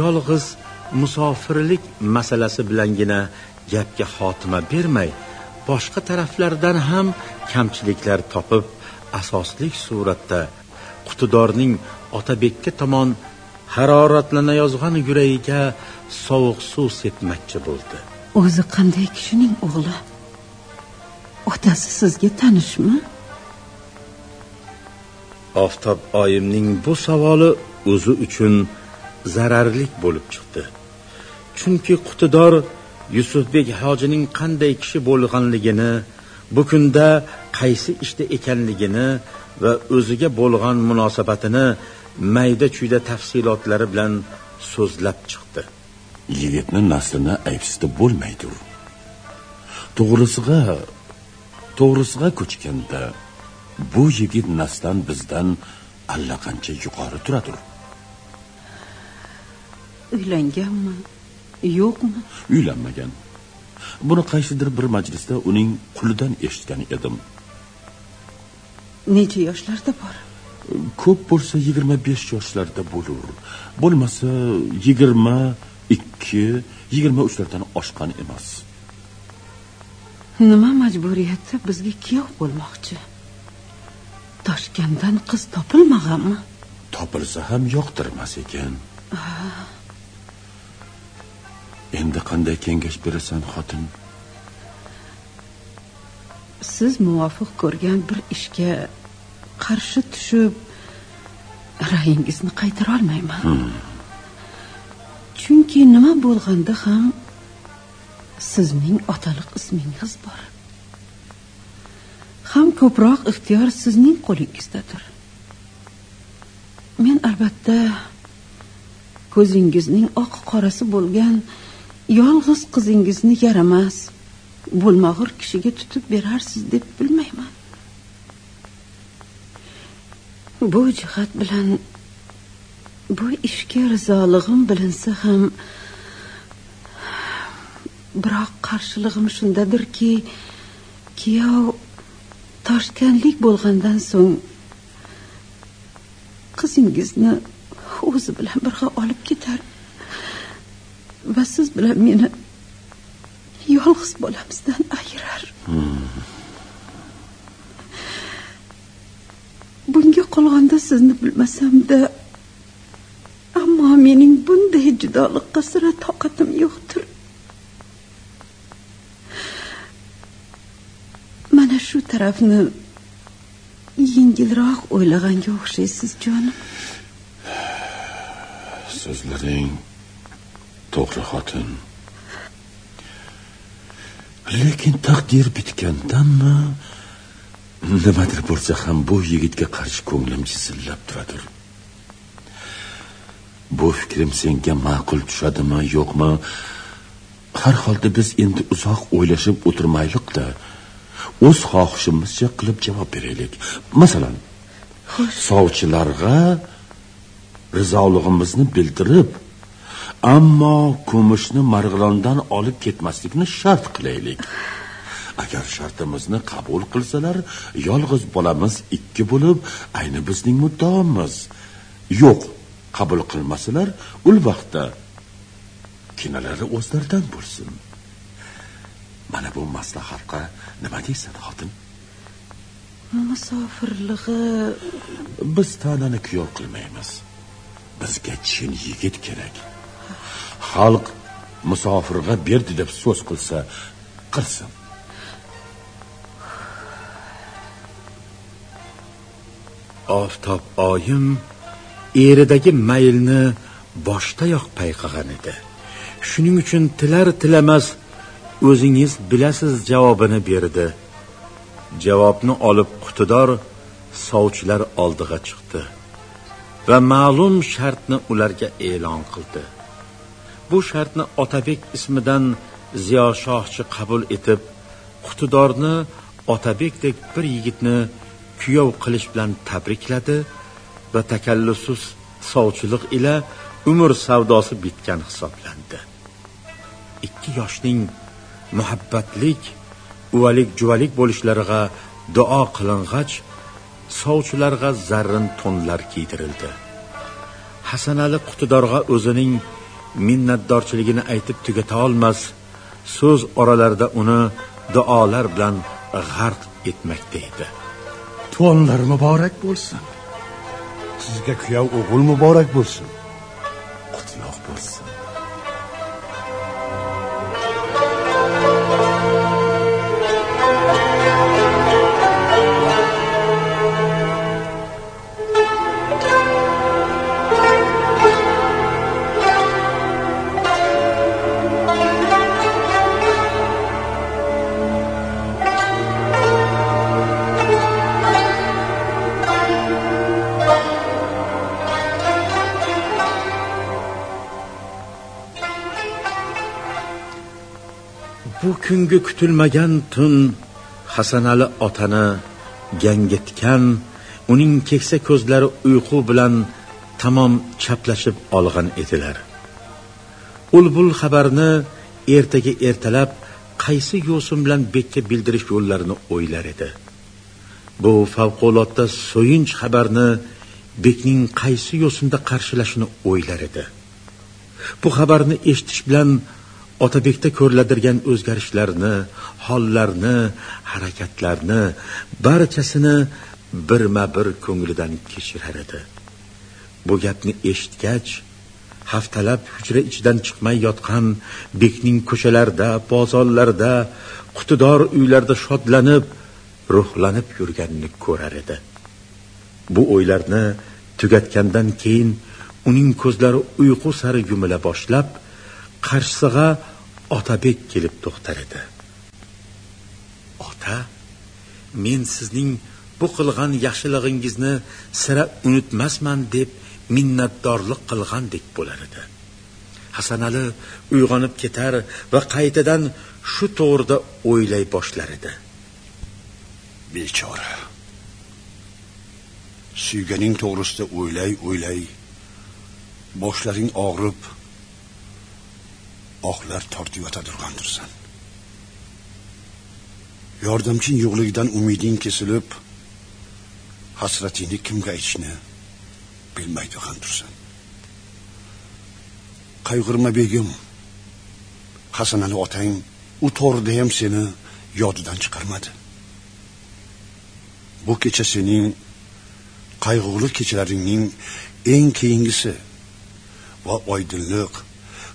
yolg'iz musofirlik masalasi bilangina gapga xotima bermay boshqa taraflardan ham kamchiliklar topib asoslik suratda qutidorning otabekka tomon haroratlanayozgan yuragiga sovuq suv sepmoqchi bo'ldi. O'zi qanday kishining o'g'li? Otasi sizga tanishmi? Oftob oyimning bu savoli o'zi uchun zararlik bo'lib chiqdi. Chunki qutidor yusufbek hojining qanday kishi bo'lganligini bu kunda qaysi ishda ekanligini va o'ziga bo'lgan munosabatini mayda chuyda tafsilotlari bilan so'zlab chiqdi. Yigitni naslini aybsizda bo'lmaydir to'g'risiga to'g'risiga ko'chganda bu yigit naslan bizdan allaqancha yuqori turadir uylanganmi? Yo'qmi? Uylanmagan. Buni qaysidir bir majlisda uning qulidan eshitgan edim. Necha yoshlarda bor ko'p bo'lsa yigirma besh yoshlarda bo'lur. Bo'lmasa yigirma ikki yigirma uchlardan oshgan emas. Nima majburiyatda bizga kuyov bo'lmoqchi? Toshkentdan qiz topilmaganmi topilsa ham yoqtirmas ekan. Endi qanday kengash berasan xotin? Siz muvofiq ko'rgan bir ishga qarshi tushib ra'yingizni qaytarolmayman chunki nima bo'lganda ham sizning otaliq ismingiz bor. Ham ko'proq ixtiyor sizning qo'lingizdadir men albatta ko'zingizning oq qorasi bo'lgan yolg'iz qizingizni yaramas bo'lmag'ur kishiga tutib berarsiz deb bilmayman bu jihat bilan bu ishga rizolig'im bilinsa ham biroq qarshilig'im shundadirki kuyov toshkanlik bo'lgandan so'ng qizingizni o'zi bilan birga olib ketar va siz bilan meni yolg'iz bolamizdan ayirar hmm. Bunga qolganda sizni bilmasamda. Ammo mening bunday judoliqqa sira toqatim yo'qdir. Mana shu tarafni yengilroq o'ylaganga o'xshaysiz jonim. So'zlaring to'g'ri xotin. Lekin taqdir bitgandanmi? Nimadir bo'lsa ham bu yigitga qarshi ko'nglim jizillab turadir. Bu fikrim senga ma'qul tushadimi yo'qmi? Har holda biz endi uzoq o'ylashib o'tirmaylikda o'z xohishimizcha qilib javob beraylik. Masalan sovchilarga rizolig'imizni bildirib ammo kumushni marg'ilondan olib ketmaslikni shart qilaylik agar shartimizni qabul qilsalar yolg'iz bolamiz ikki bo'lib ayni bizning muddaomiz. Yo'q qabul qilmasalar ul vaqtda kinalari o'zlaridan bo'lsin. Mana bu maslahatga nima deysan xotin? Musofirlig'i biz tanani kuyov qilmaymiz. Bizga chin yigit kerak. Xalq musofirga berdi deb so'z qilsa qilsin oftob oyim eridagi maylni boshdayoq payqagan edi. Shuning uchun tilar tilamas o'zingiz bilasiz javobini berdi. Javobni olib qutidor sovchilar oldiga chiqdi va ma'lum shartni ularga e'lon qildi. Bu shartni otabek ismidan ziyoshohchi qabul etib qutidorni otabekdek bir yigitni kuyov qilish bilan tabrikladi va takallusiz sovchilik ila umr savdosi bitgan hisoblandi. Ikki yoshning muhabbatlik uvalik juvalik bo'lishlariga duo qiling'ach sovchilarga zarrin to'nlar kiydirildi. Hasanali qutidorga o'zining minnatdorchiligini aytib tugata olmas so'z oralarida uni duolar bilan g'arq etmakda edi to'nlar muborak bo'lsin. Sizga kuyov o'g'il muborak bo'lsin. Bu kutilmagan tun hasanali otani gangitgan uning keksa ko'zlari uyqu bilan tamom chaplashib olgan edilar. Ulbul xabarni ertaga ertalab qaysi yo'sin bilan bekka bildirish yo'llarini o'ylar edi. Bu favqulodda so'yinch xabarni bekning qaysi yo'sinda qarshilashini o'ylar edi. Bu xabarni eshitish bilan otabekda ko'riladirgan o'zgarishlarni hollarni harakatlarni barchasini birma bir ko'nglidan kechirar edi bu gapni eshitgach haftalab hujra ichidan chiqmay yotgan bekning ko'chalarda bozorlarda qutidor uylarda shodlanib ruhlanib yurganini ko'rar edi. Bu o'ylarni tugatgandan keyin uning ko'zlari uyqu sari yumila boshlab qarshisiga otabek kelib to'xtar edi. Ota men sizning bu qilgan yaxshilig'ingizni sira unutmasman deb minnatdorlik qilgandek bo'lar edi. Hasanali uyg'onib ketar va qaytadan shu to'g'rida o'ylay boshlar edi. Bechora suyganing to'g'risida o'ylay o'ylay boshlaring og'rib ohlar tortib yotadirg'andirsan yordamching yo'qligidan umiding kesilib hasratingni kimga aytishni bilmay turgandirsan qayg'urma begim hasanali otang u to'g'rida ham seni yodidan chiqarmadi. Bu kecha sening qayg'uli kechalaringning eng keyingisi va oydinlik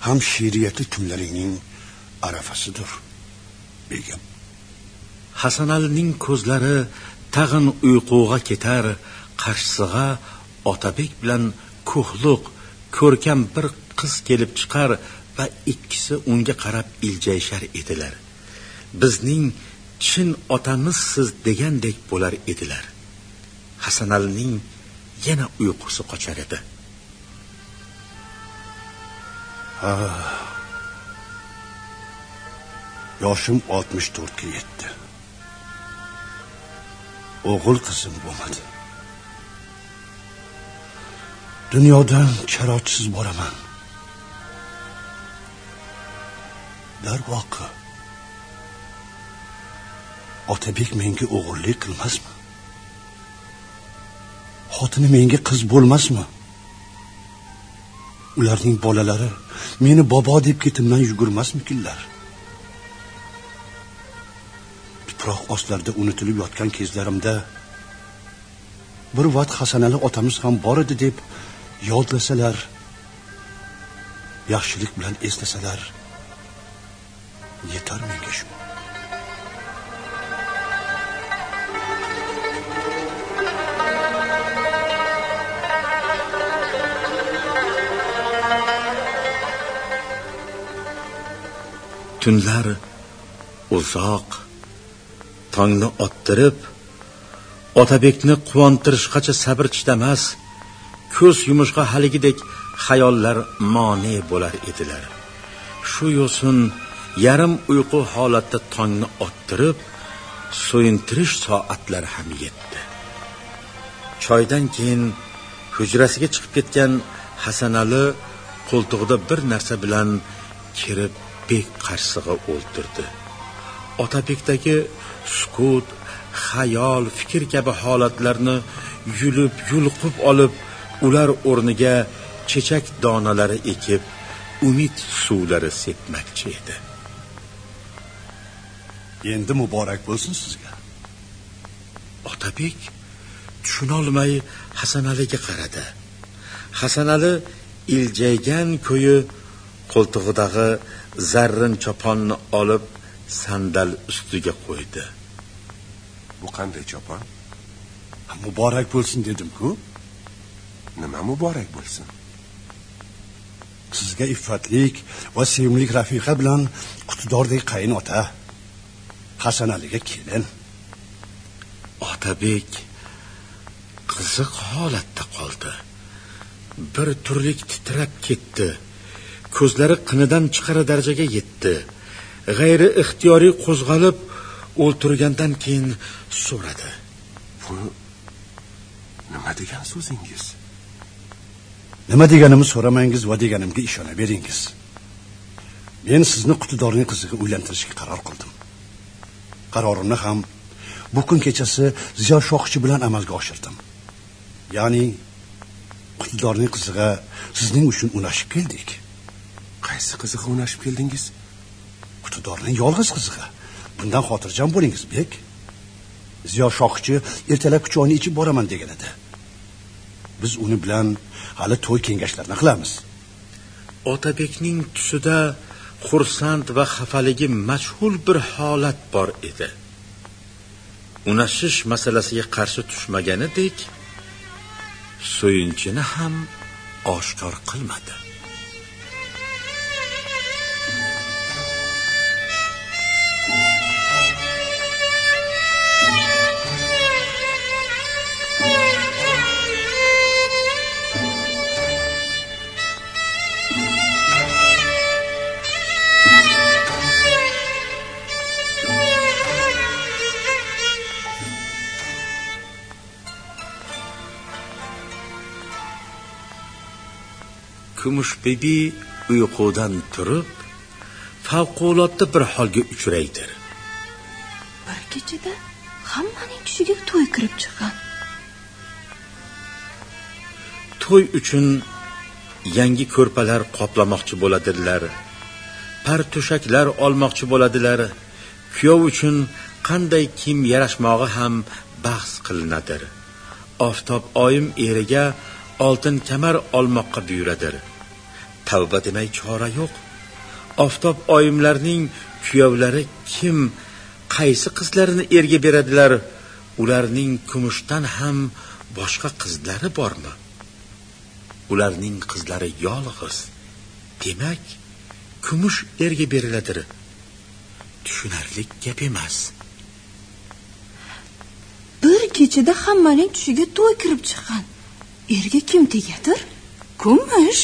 ham she'riyati kunlaringning arafasidir begim hasanalining ko'zlari tag'in uyquga ketar qarshisiga otabek bilan ko'hliq ko'rkam bir qiz kelib chiqar va ikkisi unga qarab iljayishar edilar. Bizning chin otamizsiz degandek bo'lar edilar. Hasanalining yana uyqusi qochar edi. Ha yoshim oltmish to'rtga yetdi. O'g'il qizim bo'lmadi dunyodan charojsiz boraman. Darvoqe. Otabek menga o'g'irlik qilmasmi? Xotini menga qiz bo'lmasmi? Ularning bolalari meni bobo deb ketimdan yugurmasmikinlar? Tuproq ostlarida unutilib yotgan kezlarimda bir vaqt hasanali otamiz ham bor edi deb yodlasalar yaxshilik bilan eslasalar yetar menga shu. Tunlar uzoq tongni ottirib otabekni quvontirishgacha sabr chidamas ko'z yumishqa haligidek xayollar mone bo'lar edilar. Shu yo'sin yarim uyqu holatda tongni ottirib so'yintirish soatlari ham yetdi. Choydan keyin hujrasiga chiqib ketgan hasanali qo'ltig'ida bir narsa bilan kirib bek qarshisiga o'ltirdi. Otabekdagi sukut xayol fikr kabi holatlarni yulib yulqib olib ular o'rniga chechak donalari ekib umid suvlari sepmoqchi edi. Endi muborak bo'lsin sizga. Otabek tushunolmay hasanaliga qaradi. Hasanali iljaygan ko'yi qo'ltig'idagi zarrin choponni olib sandal ustiga qo'ydi. Bu qanday chopon? Muborak bo'lsin dedim-ku nima muborak bo'lsin? Sizga iffatlik va sevimli rafiqa bilan qutidordek qaynota hasanaliga kelin. Otabek qiziq holatda qoldi. Bir turlik titrab ketdi ko'zlari qinidan chiqar darajaga yetdi. G'ayri ixtiyoriy qo'zg'alib o'ltirgandan keyin so'radi. Bu nima degan so'zingiz? Nima deganimni so'ramangiz va deganimga ishonaveringiz men sizni qutidorning qiziga uylantirishga qaror qildim. Qarorimni ham bu kun kechasi ziyo shohchi bilan amalga oshirdim. Ya'ni qutidorning qiziga sizning uchun unashib keldik qaysi qizig'i o'nashib keldingiz? Qutidorning yolg'iz qizig'i bundan xotirjam bo'lingiz bek. Ziyo shohchi ertalab choyni ichib boraman degan edi. Biz uni bilan hali to'y kengashlarini qilamiz. Otabekning tusida xursand va xafaligi majhul bir holat bor edi. Unashish masalasiga qarshi tushmaganidek suyunchini ham oshkor qilmadi. Kumush bibi uyqudan turib favqulodda bir holga uchraydir. Bir kechada hammaning tushiga to'y kirib chiqqan. To'y uchun yangi ko'rpalar qoplamoqchi bo'ladilar par to'shaklar olmoqchi bo'ladilar. Kuyov uchun qanday kiyim yarashmog'i ham bahs qilinadir. Oftob oyim eriga oltin kamar olmoqqa buyuradir tavba demay chora yo'q. Oftob oyimlarning kuyovlari kim qaysi qizlarini erga beradilar ularning kumushdan ham boshqa qizlari bormi? Ularning qizlari yolg'iz demak kumush erga beriladir. Tushunarli gap emas. Bir kechada hammaning tushiga to'y kirib chiqqan. Erga kim tegadir? Kumush.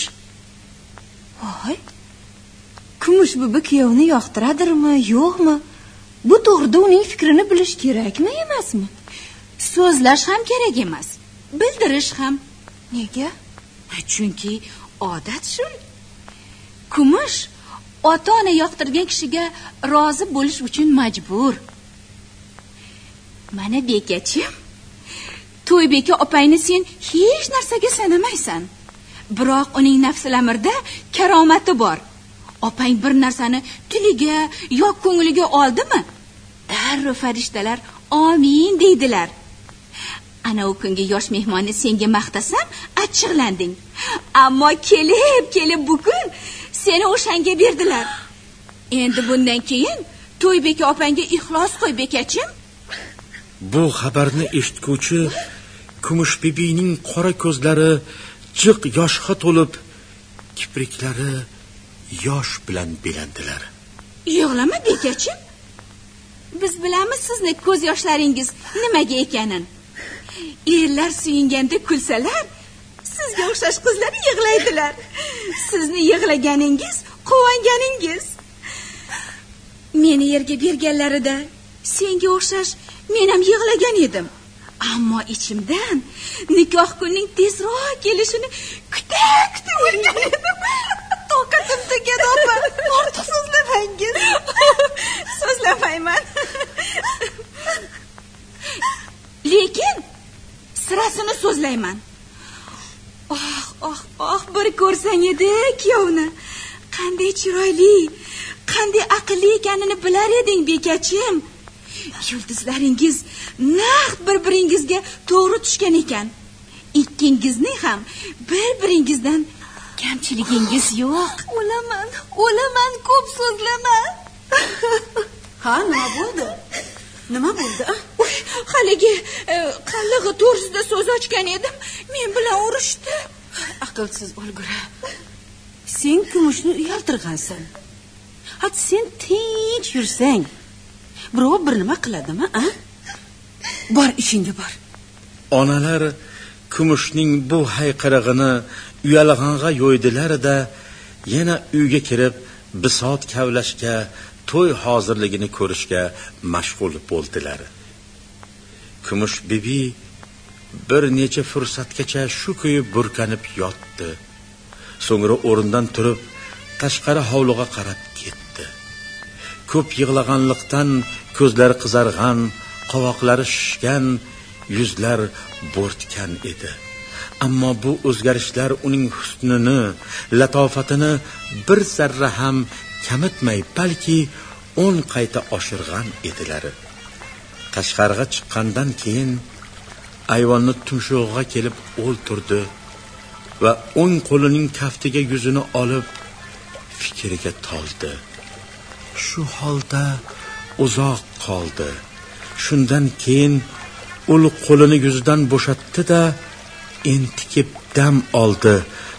Voy. Kumush bubi kuyovni yoqtiradirmi yo'qmi? Bu to'g'rida uning fikrini bilish kerakmi emasmi? So'zlash ham kerak emas bildirish ham. Nega? Chunki odat shun. kumush ota ona yoqtirgan kishiga rozi bo'lish uchun majbur. Mana bekachim to'ybeka opangni sen hech narsaga sanamaysan. Biroq uning nafsilamirda karomati bor. Opang bir narsani tiliga yo ko'ngliga oldimi? Darrov farishtalar omin deydilar. Ana u kungi yosh mehmonni senga maqtasam achchiqlanding. Ammo kelib kelib bugun seni o'shanga berdilar. Endi bundan keyin to'ybeka opangga ixlos qo'y bekachim. Bu xabarni eshitguvchi kumush bibining qora ko'zlari achchiq yoshga to'lib kipriklari yosh bilan belandilar. Yig'lama bekachim. Biz bilamiz sizni ko'z yoshlaringiz nimaga ekanin. Erlar suyunganda kulsalar sizga o'xshash qizlar yig'laydilar. Sizni yig'laganingiz quvonganingiz meni yerga berganlarida senga o'xshash men ham yig'lagan edim. Ammo ichimdan nikoh kunning tezroq kelishini kuta kuta o'lgan edim. Toqatim tugadi opa ortiq so'zlamangiz so'zlamayman. Lekin sirasini so'zlayman. Oh oh oh bir ko'rsang edi kuyovni. Qanday chiroyli qanday aqlli ekanini bilar eding bekachim. Yulduzlaringiz naq bir biringizga to'g'ri tushgan ekan. Ikkingizning ham bir biringizdan kamchiligingiz yo'q. O'laman o'laman ko'p so'zlama ha nima bo'ldi? Nima bo'ldi haligi e, qallig'i to'g'risida so'z ochgan edim. Men bilan urushdi. Aqlsiz o'lgura sen kumushni uyaltirgansan. Ha sen tinch yursang birov bir nima qiladimi a? Bor ishingga bor. Onalar kumushning bu hayqirig'ini uyalg'ang'a yo'ydilar da yana uyga kirib bisot kavlashga to'y hozirligini ko'rishga mashg'ul bo'ldilar. Kumush bibi bir necha fursatgacha shu kuyi burkanib yotdi. So'ngra o'rnidan turib tashqari hovliga qarab ko'p yig'laganlikdan ko'zlari qizarg'an qovoqlari shishgan yuzlar bo'rtgan edi. Ammo bu o'zgarishlar uning husnini latofatini bir zarra ham kamitmay balki o'n qayta oshirgan edilar. Tashqariga chiqqandan keyin ayvonni tumshug'iga kelib o'ltirdi va o'ng qo'lining kaftiga yuzini olib fikriga toldi. Shu holda uzoq qoldi. Shundan keyin ul qo'lini yuzidan bo'shatdi da entikib dam oldi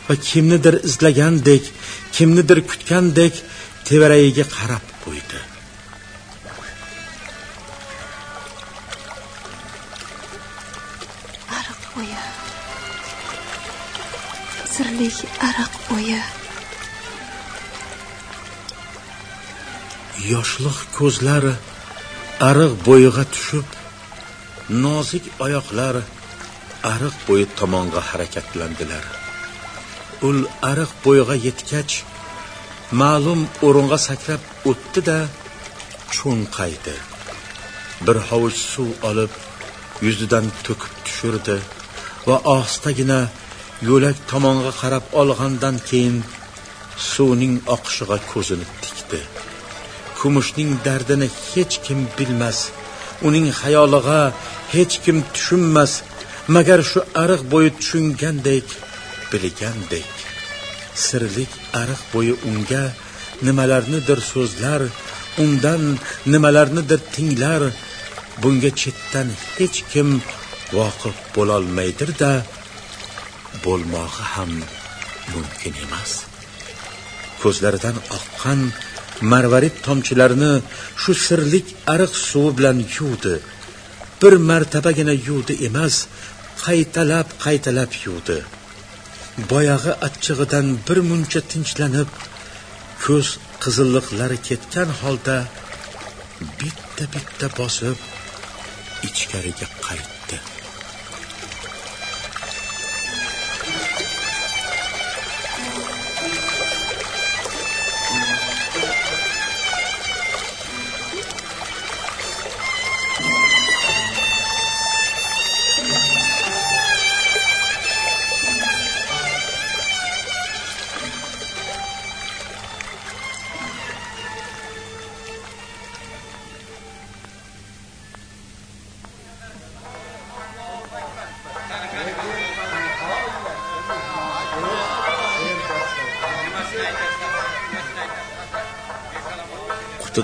va kimnidir izlagandek kimnidir kutgandek tevaragiga qarab qo'ydi. Ariq bo'yi sirli ariq bo'yi yoshliq ko'zlari ariq bo'yiga tushib nozik oyoqlar ariq bo'yi tomonga harakatlandilar. Ul ariq bo'yiga yetgach ma'lum o'ringa sakrab o'tdi da cho'nqaydi bir hovuch suv olib yuzidan to'kib tushirdi va ohistagina yo'lak tomonga qarab olgandan keyin suvning oqishiga ko'zini tikdi. Kumushning dardini hech kim bilmas. Uning xayoliga hech kim tushunmas. Magar shu ariq bo'yi tushungandek bilgandek sirlik ariq bo'yi unga nimalarnidir so'zlar undan nimalarnidir tinglar. Bunga chetdan hech kim voqif bo'lolmaydir da bo'lmog'i ham mumkin emas. Ko'zlaridan oqqan marvarid tomchilarini shu sirlik ariq suvi bilan yuvdi. Bir martabagina yuvdi emas qaytalab qaytalab yuvdi. Boyag'i achchig'idan bir muncha tinchlanib ko'z qizilliqlari ketgan holda bitta bitta bosib ichkariga qaytdi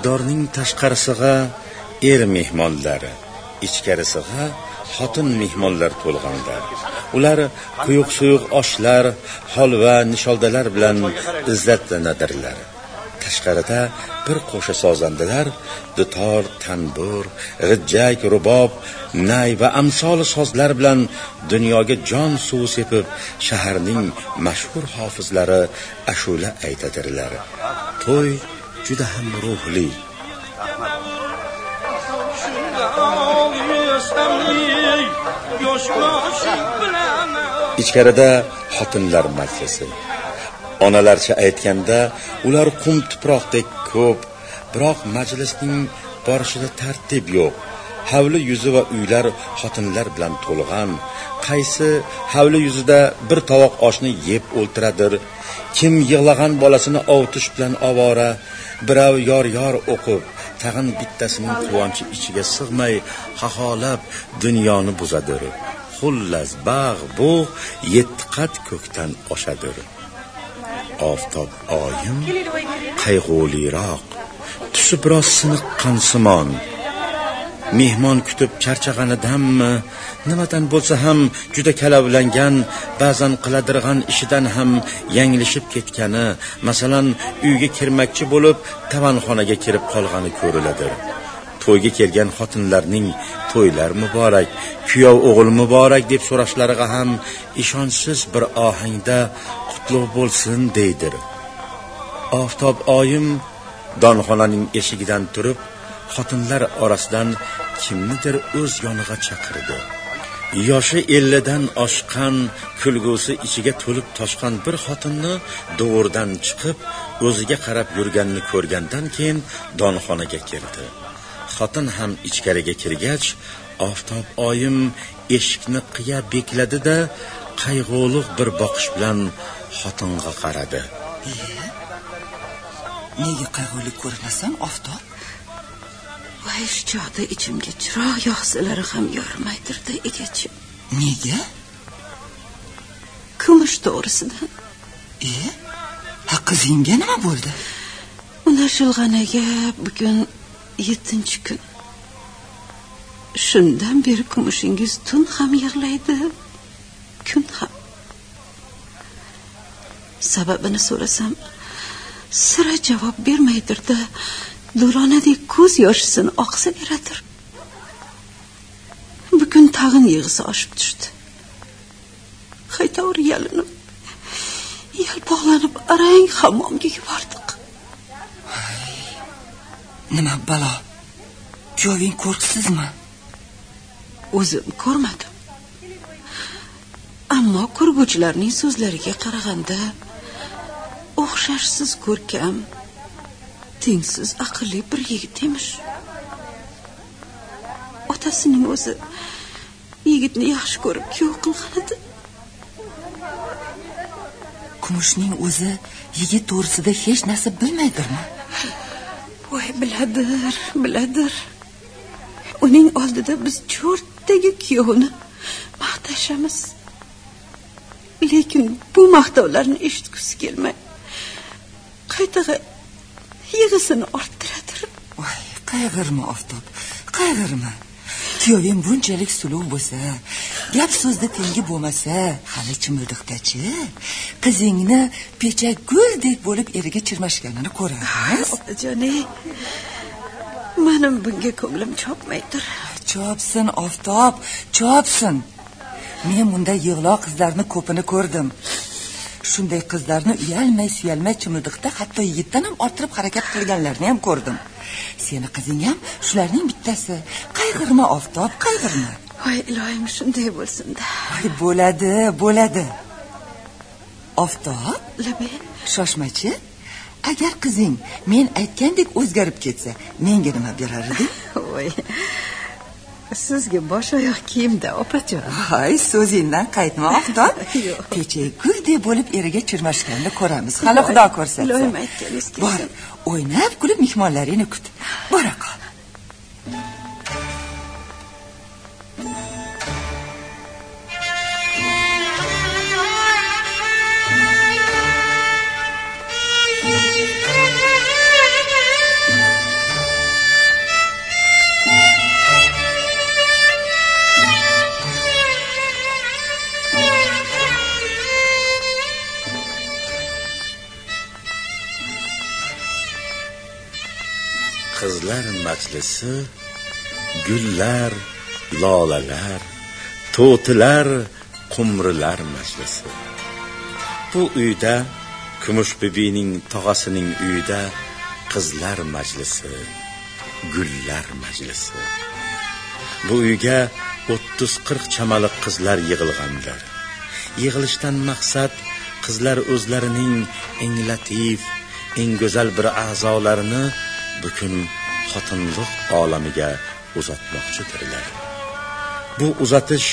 dorning tashqarisiga er mehmonlari ichkarisiga xotin mehmonlar to'lg'anlar ular quyuq suyuq oshlar holva nisholdalar bilan izzatlanadilar tashqarida bir qo'sha sozandalar dutor tanbur g'ijjak rubob nay va amsoli sozlar bilan dunyoga jon suvi sepib shaharning mashhur hofizlari ashula aytadirlar. To'y juda ham ruhli. Ichkarida xotinlar majlisi. Onalarcha aytganda ular qum tuproqdek ko'p biroq majlisning borishida tartib yo'q. Hovli yuzi va uylar xotinlar bilan to'lg'an. Qaysi hovli yuzida bir tovoq oshni yeb o'ltiradir. Kim yig'lagan bolasini ovutish bilan ovora birov yor yor o'qib tag'in bittasining quvonchi ichiga sig'may xaxolab dunyoni buzadir. Xullas bag' bug' yetti qat ko'kdan oshadir. Oftob oyim qayg'uliroq tusi biroz siniqqan simon mehmon kutib charchaganidanmi nimadan bo'lsa ham juda kalavlangan ba'zan qiladirg'an ishidan ham yanglishib ketgani masalan uyga kirmakchi bo'lib tavanxonaga kirib qolgani ko'riladi to'yga kelgan xotinlarning to'ylar muborak kuyov o'g'il muborak deb so'rashlariga ham ishonchsiz bir ohangda qutlug' bo'lsin deydir. Oftob oyim donxonaning eshigidan turib xotinlar orasidan kimnidir o'z yoniga chaqirdi. Yoshi ellidan oshgan kulgusi ichiga to'lib toshgan bir xotinni dovurdan chiqib o'ziga qarab yurganini ko'rgandan keyin donxonaga kirdi xotin ham ichkariga kirgach oftob oyim eshikni qiya bekladi da qayg'uliq bir boqish bilan xotinga qaradi. Nega qayg'uli ko'rinasan oftob? Voy shu chog'da ichimga chiroq yoqsalari ham yorimaydirda egachim nega kumush to'g'risidan e? Ha qizingga nima bo'ldi uni shilg'anaga bugun yettinchi kun shundan beri kumushingiz tun ham yig'laydi kun ham. Sababini so'rasam sira javob bermaydirda duronadek ko'z yoshisini oqsaveradir bugun tag'in yig'isi oshib tushdi. Haytovur yalinib yalpoqlanib arang hammomga yubordik nima balo? Kuyoving ko'rqsizmi o'zim ko'rmadim. Ammo ammo ko'rguvchilarning so'zlariga qaraganda o'xshashsiz ko'rkam tengsiz aqlli bir yigit emish. Otasining o'zi yigitni yaxshi ko'rib kuyov qilgan edi kumushning o'zi yigit to'g'risida hech narsa bilmaydirmi? Voy biladir biladir. Uning oldida biz cho'rttagi kuyovni maqtashamiz. Lekin bu maqtovlarni eshitgisi kelmay qaytag'a yig'isini orttiradir voy qayg'irma oftob qayg'irma kuyoving bunchalik suluv bo'lsa gap so'zda tengi bo'lmasa hali chimildiqdachi qizingni pechak guldek bo'lib eriga chirmashganini ko'ramiz otajon mening bunga ko'nglim chopmaydir. Chopsin oftob chopsin. Men bunday yig'loq qizlarni ko'pini ko'rdim shunday qizlarni uyalmay suyalmay chimildiqda hatto yigitdan ham orttirib harakat qilganlarni ham ko'rdim. Seni qizing ham shularning bittasi. Qayg'irma oftob qayg'irma voy ilohim shunday bo'lsinda. Voy bo'ladi bo'ladi. Oftob? Shoshmachi agar qizing men aytgandek o'zgarib ketsa menga nima berar eding? Voy sizga bosh oyoq kiyimda opajon voy so'zingdan qaytma oftob. Pechak guldek bo'lib eriga chirmashganini ko'ramiz. Hali xudo ko'rsatsa ilohim aytganingiz bor o'ynab kulib mehmonlaringni kut. Bora qol gullar majlisi gullar lolalar to'tilar qumrilar majlisi. Bu uyda kumush bibining tog'asining uyida qizlar majlisi gullar majlisi. Bu uyga o'ttiz qirq chamalik qizlar yig'ilgandir. Yig'ilishdan maqsad qizlar o'zlarining eng latif eng go'zal bir a'zolarini butun xotinliq olamiga uzatmoqchidirlar bu uzatish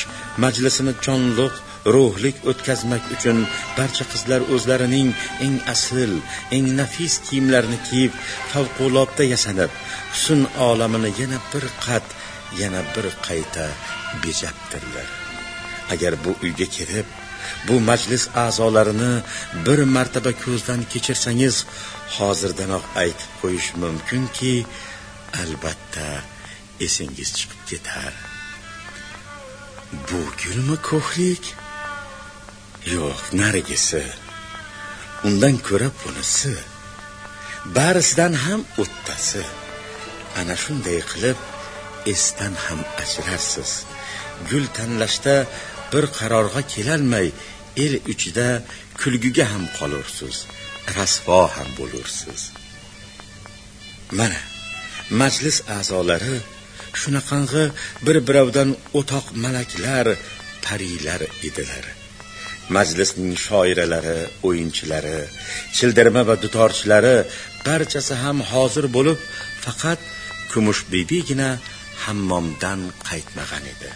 majlisini jonliq ruhlik o'tkazmak uchun barcha qizlar o'zlarining eng asl eng nafis kiyimlarini kiyib favqulodda yasanib husn olamini yana bir qat yana bir qayta bejabdirlar agar bu uyga kirib bu majlis a'zolarini bir martaba ko'zdan kechirsangiz hozirdanoq aytib qo'yish mumkinki albatta esingiz chiqib ketar. Bu gulmi ko'hlik? Yo'q narigisi. Undan ko'ra bunisi. Barisidan ham o'ttasi. Ana shunday qilib esdan ham ajrarsiz. Gul tanlashda bir qarorga kelolmay el ichida kulguga ham qolursiz. Rasvo ham bo'lursiz. Mana majlis a'zolari shunaqangi bir birovdan o'toq malaklar parilar edilar. Majlisning shoiralari o'yinchilari childirma va dutorchilari barchasi ham hozir bo'lib faqat kumush bibigina hammomdan qaytmagan edi.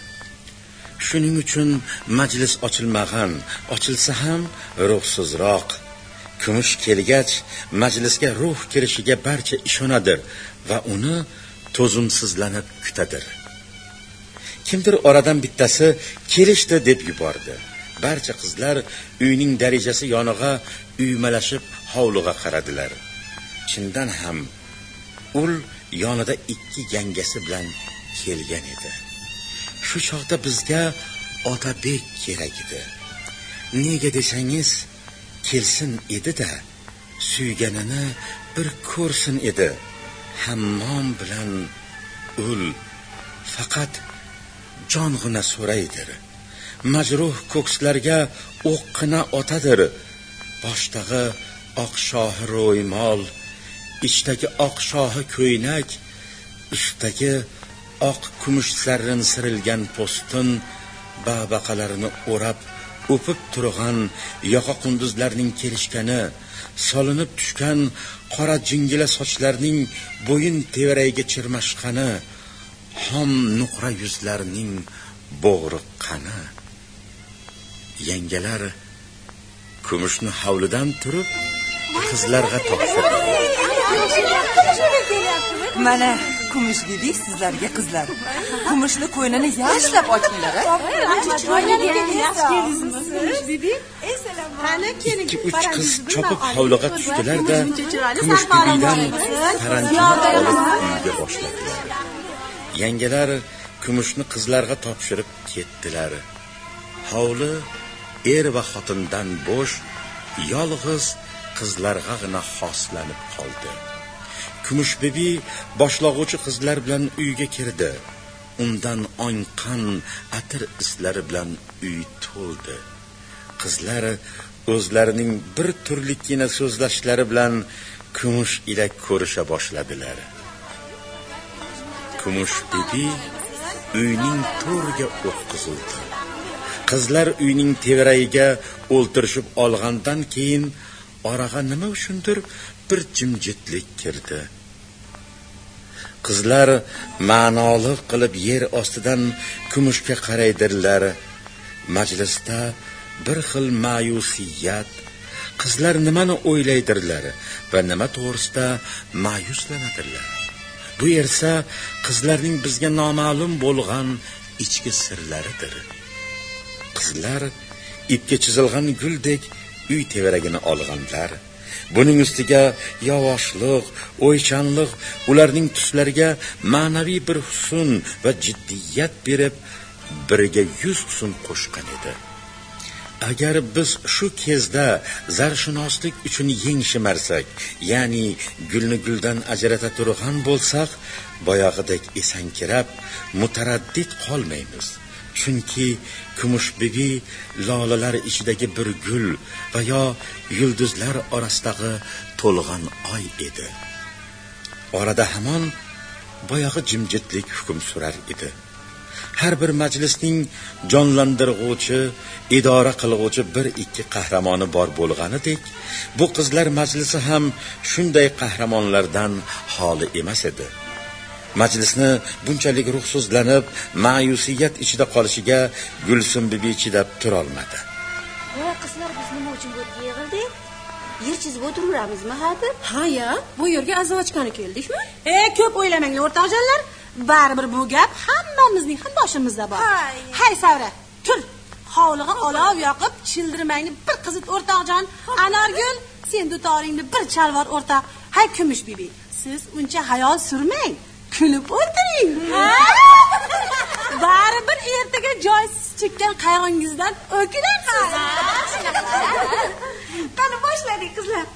Shuning uchun majlis ochilmagan ochilsa ham ruhsizroq. Kumush kelgach majlisga ruh kirishiga barcha ishonadir. Va uni to'zimsizlanib kutadir. Kimdir oradan bittasi kelishdi deb yubordi. Barcha qizlar uyning darajasi yonig'a uymalashib hovliga qaradilar. Chindan ham ul yonida ikki yangasi bilan kelgan edi. Shu chog'da bizga otabek kerak edi. Nega desangiz kelsin edi-da suyganini bir ko'rsin edi. Hammom bilan ul faqat jong'ina so'raydir. Majruh ko'kslarga o'qqina otadir. Boshdagi oq shohi ro'ymol ichdagi oq shohi ko'ynak ustdagi oq kumush zarrin sirilgan po'stin babaqalarini o'rab o'pib turgan yoqa qunduzlarning kelishgani solinib tushgan qora jingila sochlarning bo'yin tevaragiga chirmashqani xom nuqra yuzlarning bo'g'riqqani. Yangalar kumushni hovlidan turib qizlarga topshirdi. Mana kumush bibi sizlarga qizlar. Kumushni qo'ynini yaxshilab ochinglar ikki uch qiz chopib hovliga tushdilar da kumush bibidan paranjini olib uyga boshladilar yangalar kumushni qizlarga topshirib ketdilar hovli er va xotindan bo'sh yolg'iz qizlargagina xoslanib qoldi kumush bibi boshlag'uvchi qizlar bilan uyga kirdi. Undan oynqan atir islari bilan uy to'ldi. Qizlar o'zlarining bir turlikkina so'zlashlari bilan kumush ila ko'risha boshladilar. Kumush bibi uyning to'riga o'tqizildi qizlar uyning tevaragiga o'ltirishib olgandan keyin oraga nima uchundir bir jimjitlik kirdi. Qizlar ma'noli qilib yer ostidan kumushga qaraydirlar. Majlisda bir xil ma'yusiyat qizlar nimani o'ylaydirlar va nima to'g'risida ma'yuslanadilar. Bu esa qizlarning bizga noma'lum bo'lgan ichki sirlaridir. Qizlar ipga chizilgan guldek uy tevaragini olganlar. Buning ustiga yovoshlik, o'ychanlik ularning tuslariga ma'naviy bir husn va jiddiyat berib biriga yuz husn qo'shgan edi. Agar biz shu kezda zarshunoslik uchun yengshimarsak ya'ni gulni guldan ajrata turgan bo'lsak boyog'idek esankirab mutaraddid qolmaymiz. Chunki kumushbibi lolalar ichidagi bir gul va yo yulduzlar orasidagi to'lg'an oy edi. Orada hamon boyag'i jimjitlik hukm surar edi. Har bir majlisning jonlantirg'uvchi idora qilg'uvchi bir ikki qahramoni bor bo'lganidek bu qizlar majlisi ham shunday qahramonlardan xoli emas edi. Majlisni bunchalik ruhsizlanib ma'yusiyat ichida qolishiga gulsum bibi chidab turolmadi. Voy qizlar biz nima uchun bu yerga yig'ildik? Yer chizib o'tiraveramizmi hali ha ya bu yerga azvochkani keldikmi? E ko'p o'ylamanglar o'rtoqjonlar. Baribir bu gap hammamizning ham boshimizda bor. Hay. Savra tur. Hovliga olov yoqib childirmangni bir qizit o'rtoqjon. Anorgul sen dutoringni bir chalvor o'rtoq hay kumush bibi siz uncha hayol surmang kulib o'tiring. Baribir ertaga joysiz chekkan qayg'ungizdan o'kinasiz. Qani boshladik qizlar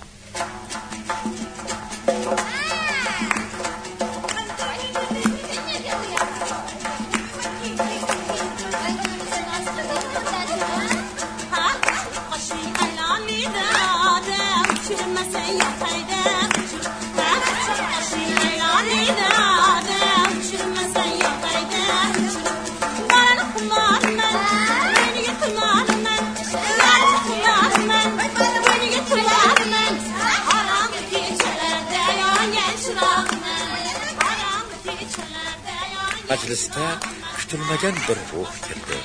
majlisda kutilmagan bir ruh kirdi.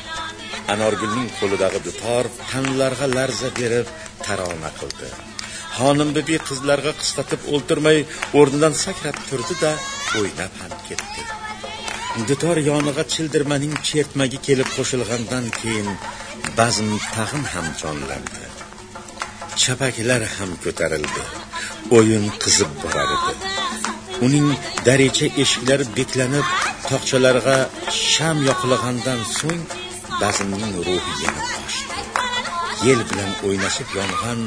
Anorgulning qo'lidagi dutor tanlarga larza berib tarona qildi. Xonim bibi qizlarga qistatib o'ltirmay o'rnidan sakrab turdi da o'ynab ham ketdi. Dutor yonig'a childirmaning chertmagi kelib qo'shilgandan keyin bazm tag'in ham jonlandi. Chapaklar ham ko'tarildi. O'yin qizib borar edi. Uning daricha eshiklari beklanib tokchalarga sham yoqilgandan so'ng bazmning ruhi yana oshdi. Yel bilan o'ynashib yongan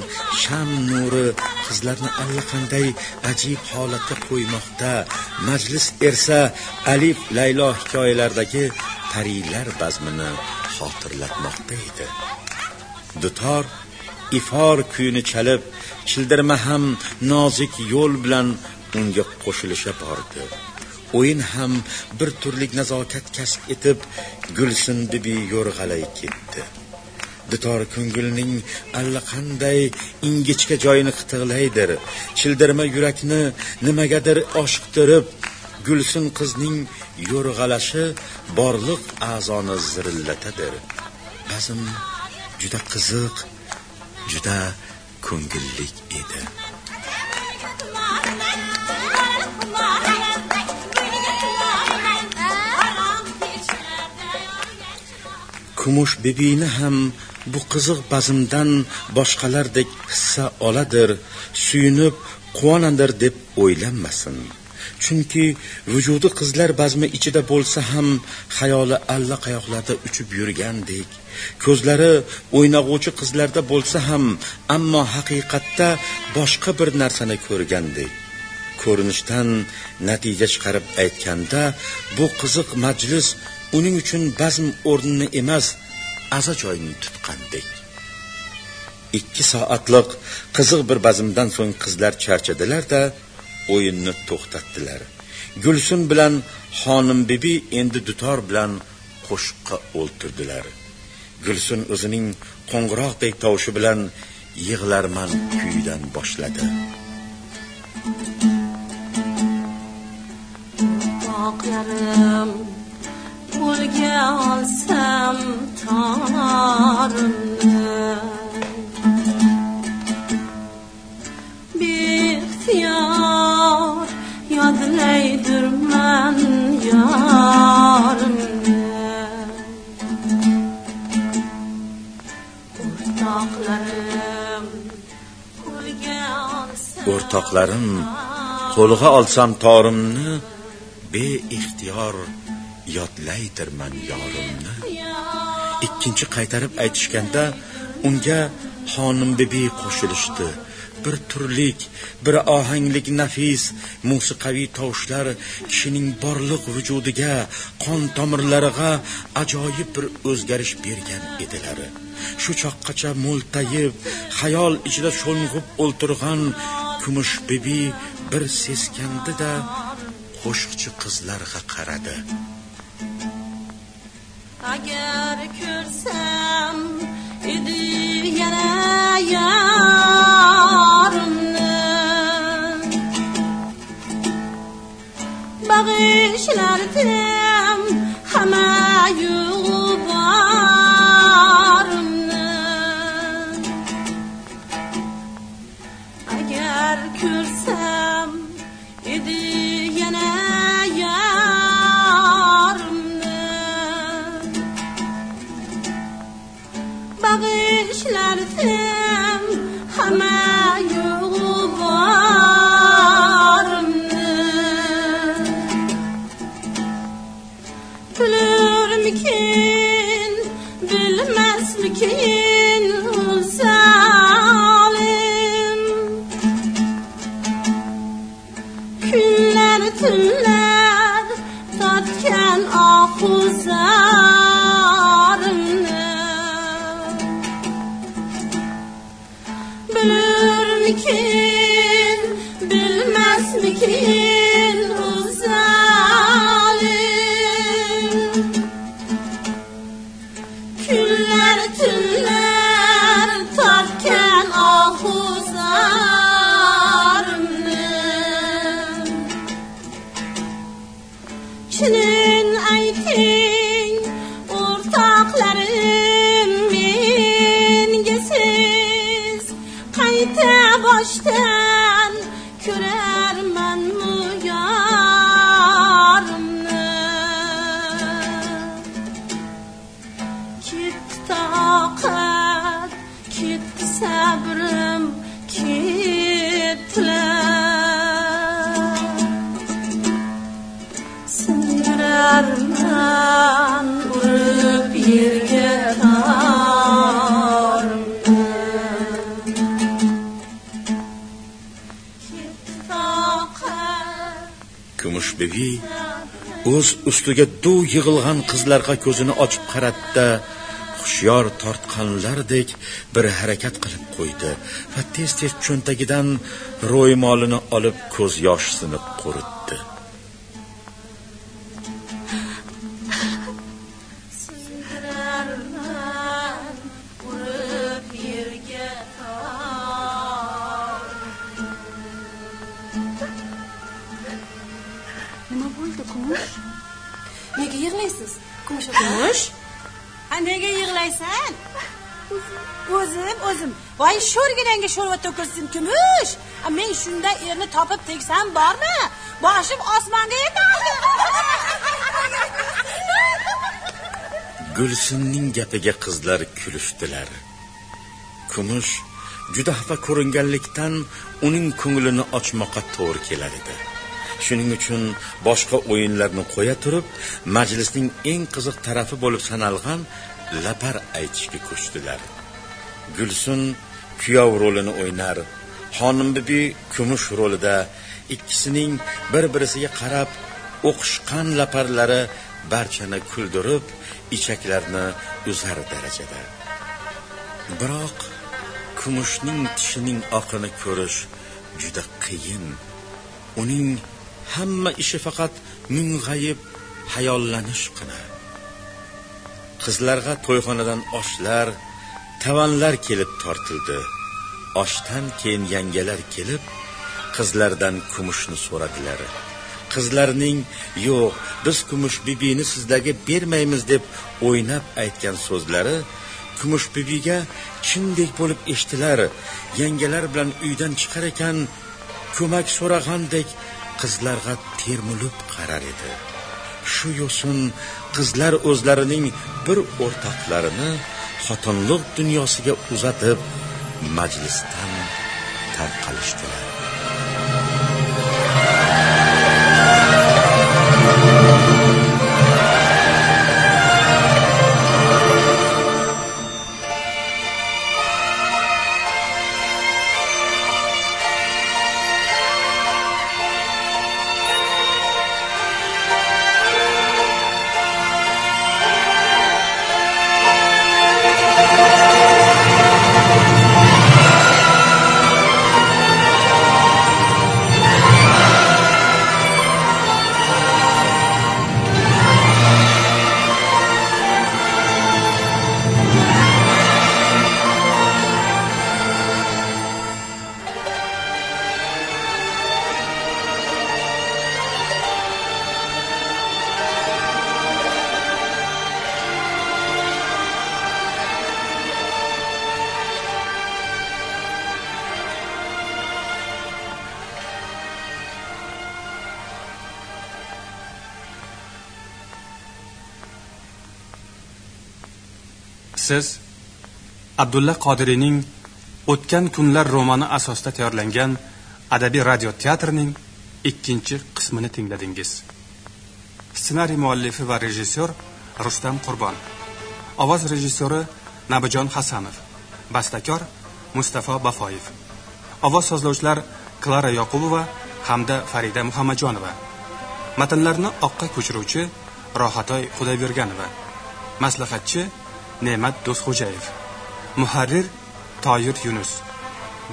sham nuri qizlarni allaqanday ajib holatga qo'ymoqda. Majlis ersa alif laylo hikoyalaridagi parilar bazmini xotirlatmoqda edi. Dutor ifor kuyini chalib childirma ham nozik yo'l bilan unga qo'shilisha bordi o'yin ham bir turlik nazokat kasb etib gulsin bibi yo'rg'alay ketdi. Dutor ko'ngilning allaqanday ingichka joyini qitiqlaydir. Childirma yurakni nimagadir oshiqtirib gulsin qizning yo'rg'alashi borliq a'zoni zirillatadir. Bazm juda qiziq juda ko'ngillik edi. Kumush bibini ham bu qiziq bazmdan boshqalardek hissa oladir suyunib quvonadir deb o'ylanmasin. Chunki vujudi qizlar bazmi ichida bo'lsa ham xayoli allaqayoqlarda uchib yurgandek ko'zlari o'ynag'uvchi qizlarda bo'lsa ham ammo haqiqatda boshqa bir narsani ko'rgandek. Ko'rinishdan natija chiqarib aytganda bu qiziq majlis uning uchun bazm o'rnini emas aza joyini tutqandek. Ikki soatliq qiziq bir bazmdan so'ng qizlar charchadilar-da o'yinni to'xtatdilar. Gulsun bilan xonim bibi endi dutor bilan qo'shiqqa o'ltirdilar. Gulsun o'zining qo'ng'iroqdek tovushi bilan yig'larman kuyidan boshladi. Bul gelsem tarımda Bir ihtiyar yadleydürmen yarımda Ortaklarım bul gelsem Ortaklarım qo'lga olsam torimni beixtiyor yodlaydirman yorimni. Ikkinchi qaytarib aytishganda unga xonimbibi qo'shilishdi. Bir turlik bir ohanglik nafis musiqaviy tovushlar kishining borliq vujudiga qon tomirlariga ajoyib bir o'zgarish bergan edilar. Shu choqqacha mo'ltayib xayol ichida sho'ng'ib o'ltirgan kumush bibi bir seskandi da qo'shiqchi qizlarga qaradi. Agar ko'rsam edi yana yorimni bag'ishlardim hamma borimni fikriyle arman urib yerga torimni kumush bibi o'z ustiga duv yig'ilgan qizlarga ko'zini ochib qaratdi. Hushyor tortqanlardek bir harakat qilib qo'ydi va tez tez cho'ntagidan ro'ymolini olib ko'z yosh sinib quritdi sho'rva to'kilsin kumush. Men shunday erni topib tegsam bormi? Boshim osmonga yetadi. Gulsinning gapiga qizlar kulishdilar. Kumush juda xafa ko'ringanlikdan uning ko'nglini ochmoqqa to'g'ri kelar edi. Shuning uchun boshqa o'yinlarni qo'ya turib majlisning eng qiziq tarafi bo'lib sanalgan lapar aytishga ko'chdilar gulsun kuyov rolini o'ynar. Xonimbibi kumush rolida. Ikkisining bir birisiga qarab o'qishgan laparlari barchani kuldirib ichaklarni uzar darajada. Biroq kumushning tishining oqini ko'rish juda qiyin. Uning hamma ishi faqat mung'ayib hayollanishgina qizlarga to'yxonadan oshlar tavanlar kelib tortildi. Oshdan keyin yangalar kelib qizlardan kumushni so'radilar. Qizlarning yo'q biz kumush bibini sizlarga bermaymiz deb o'ynab aytgan so'zlari kumush bibiga chindek bo'lib eshitilar yangalar bilan uydan chiqar ekan ko'mak so'ragandek qizlarga termulib qarar edi. Shu yo'sin qizlar o'zlarining bir o'rtoqlarini xotinlik dunyosiga uzatib majlisdan tarqalishdilar. Siz abdulla qodiriyning o'tgan kunlar romani asosida tayyorlangan adabiy radio teatrining ikkinchi qismini tingladingiz. Ssenariy muallifi va rejissyor rustam qurbon. Ovoz rejissyori nabijon hasanov. Bastakor mustafo bafoyev. Ovoz sozlovchilar klara yoqubova hamda farida muhammadjonova. Matnlarni oqqa ko'chiruvchi rohatoy xudoyberganova maslahatchi نعمت دوست خوجایف محرر تایر یونس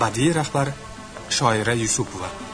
بدی رخبر شاعره یوسف و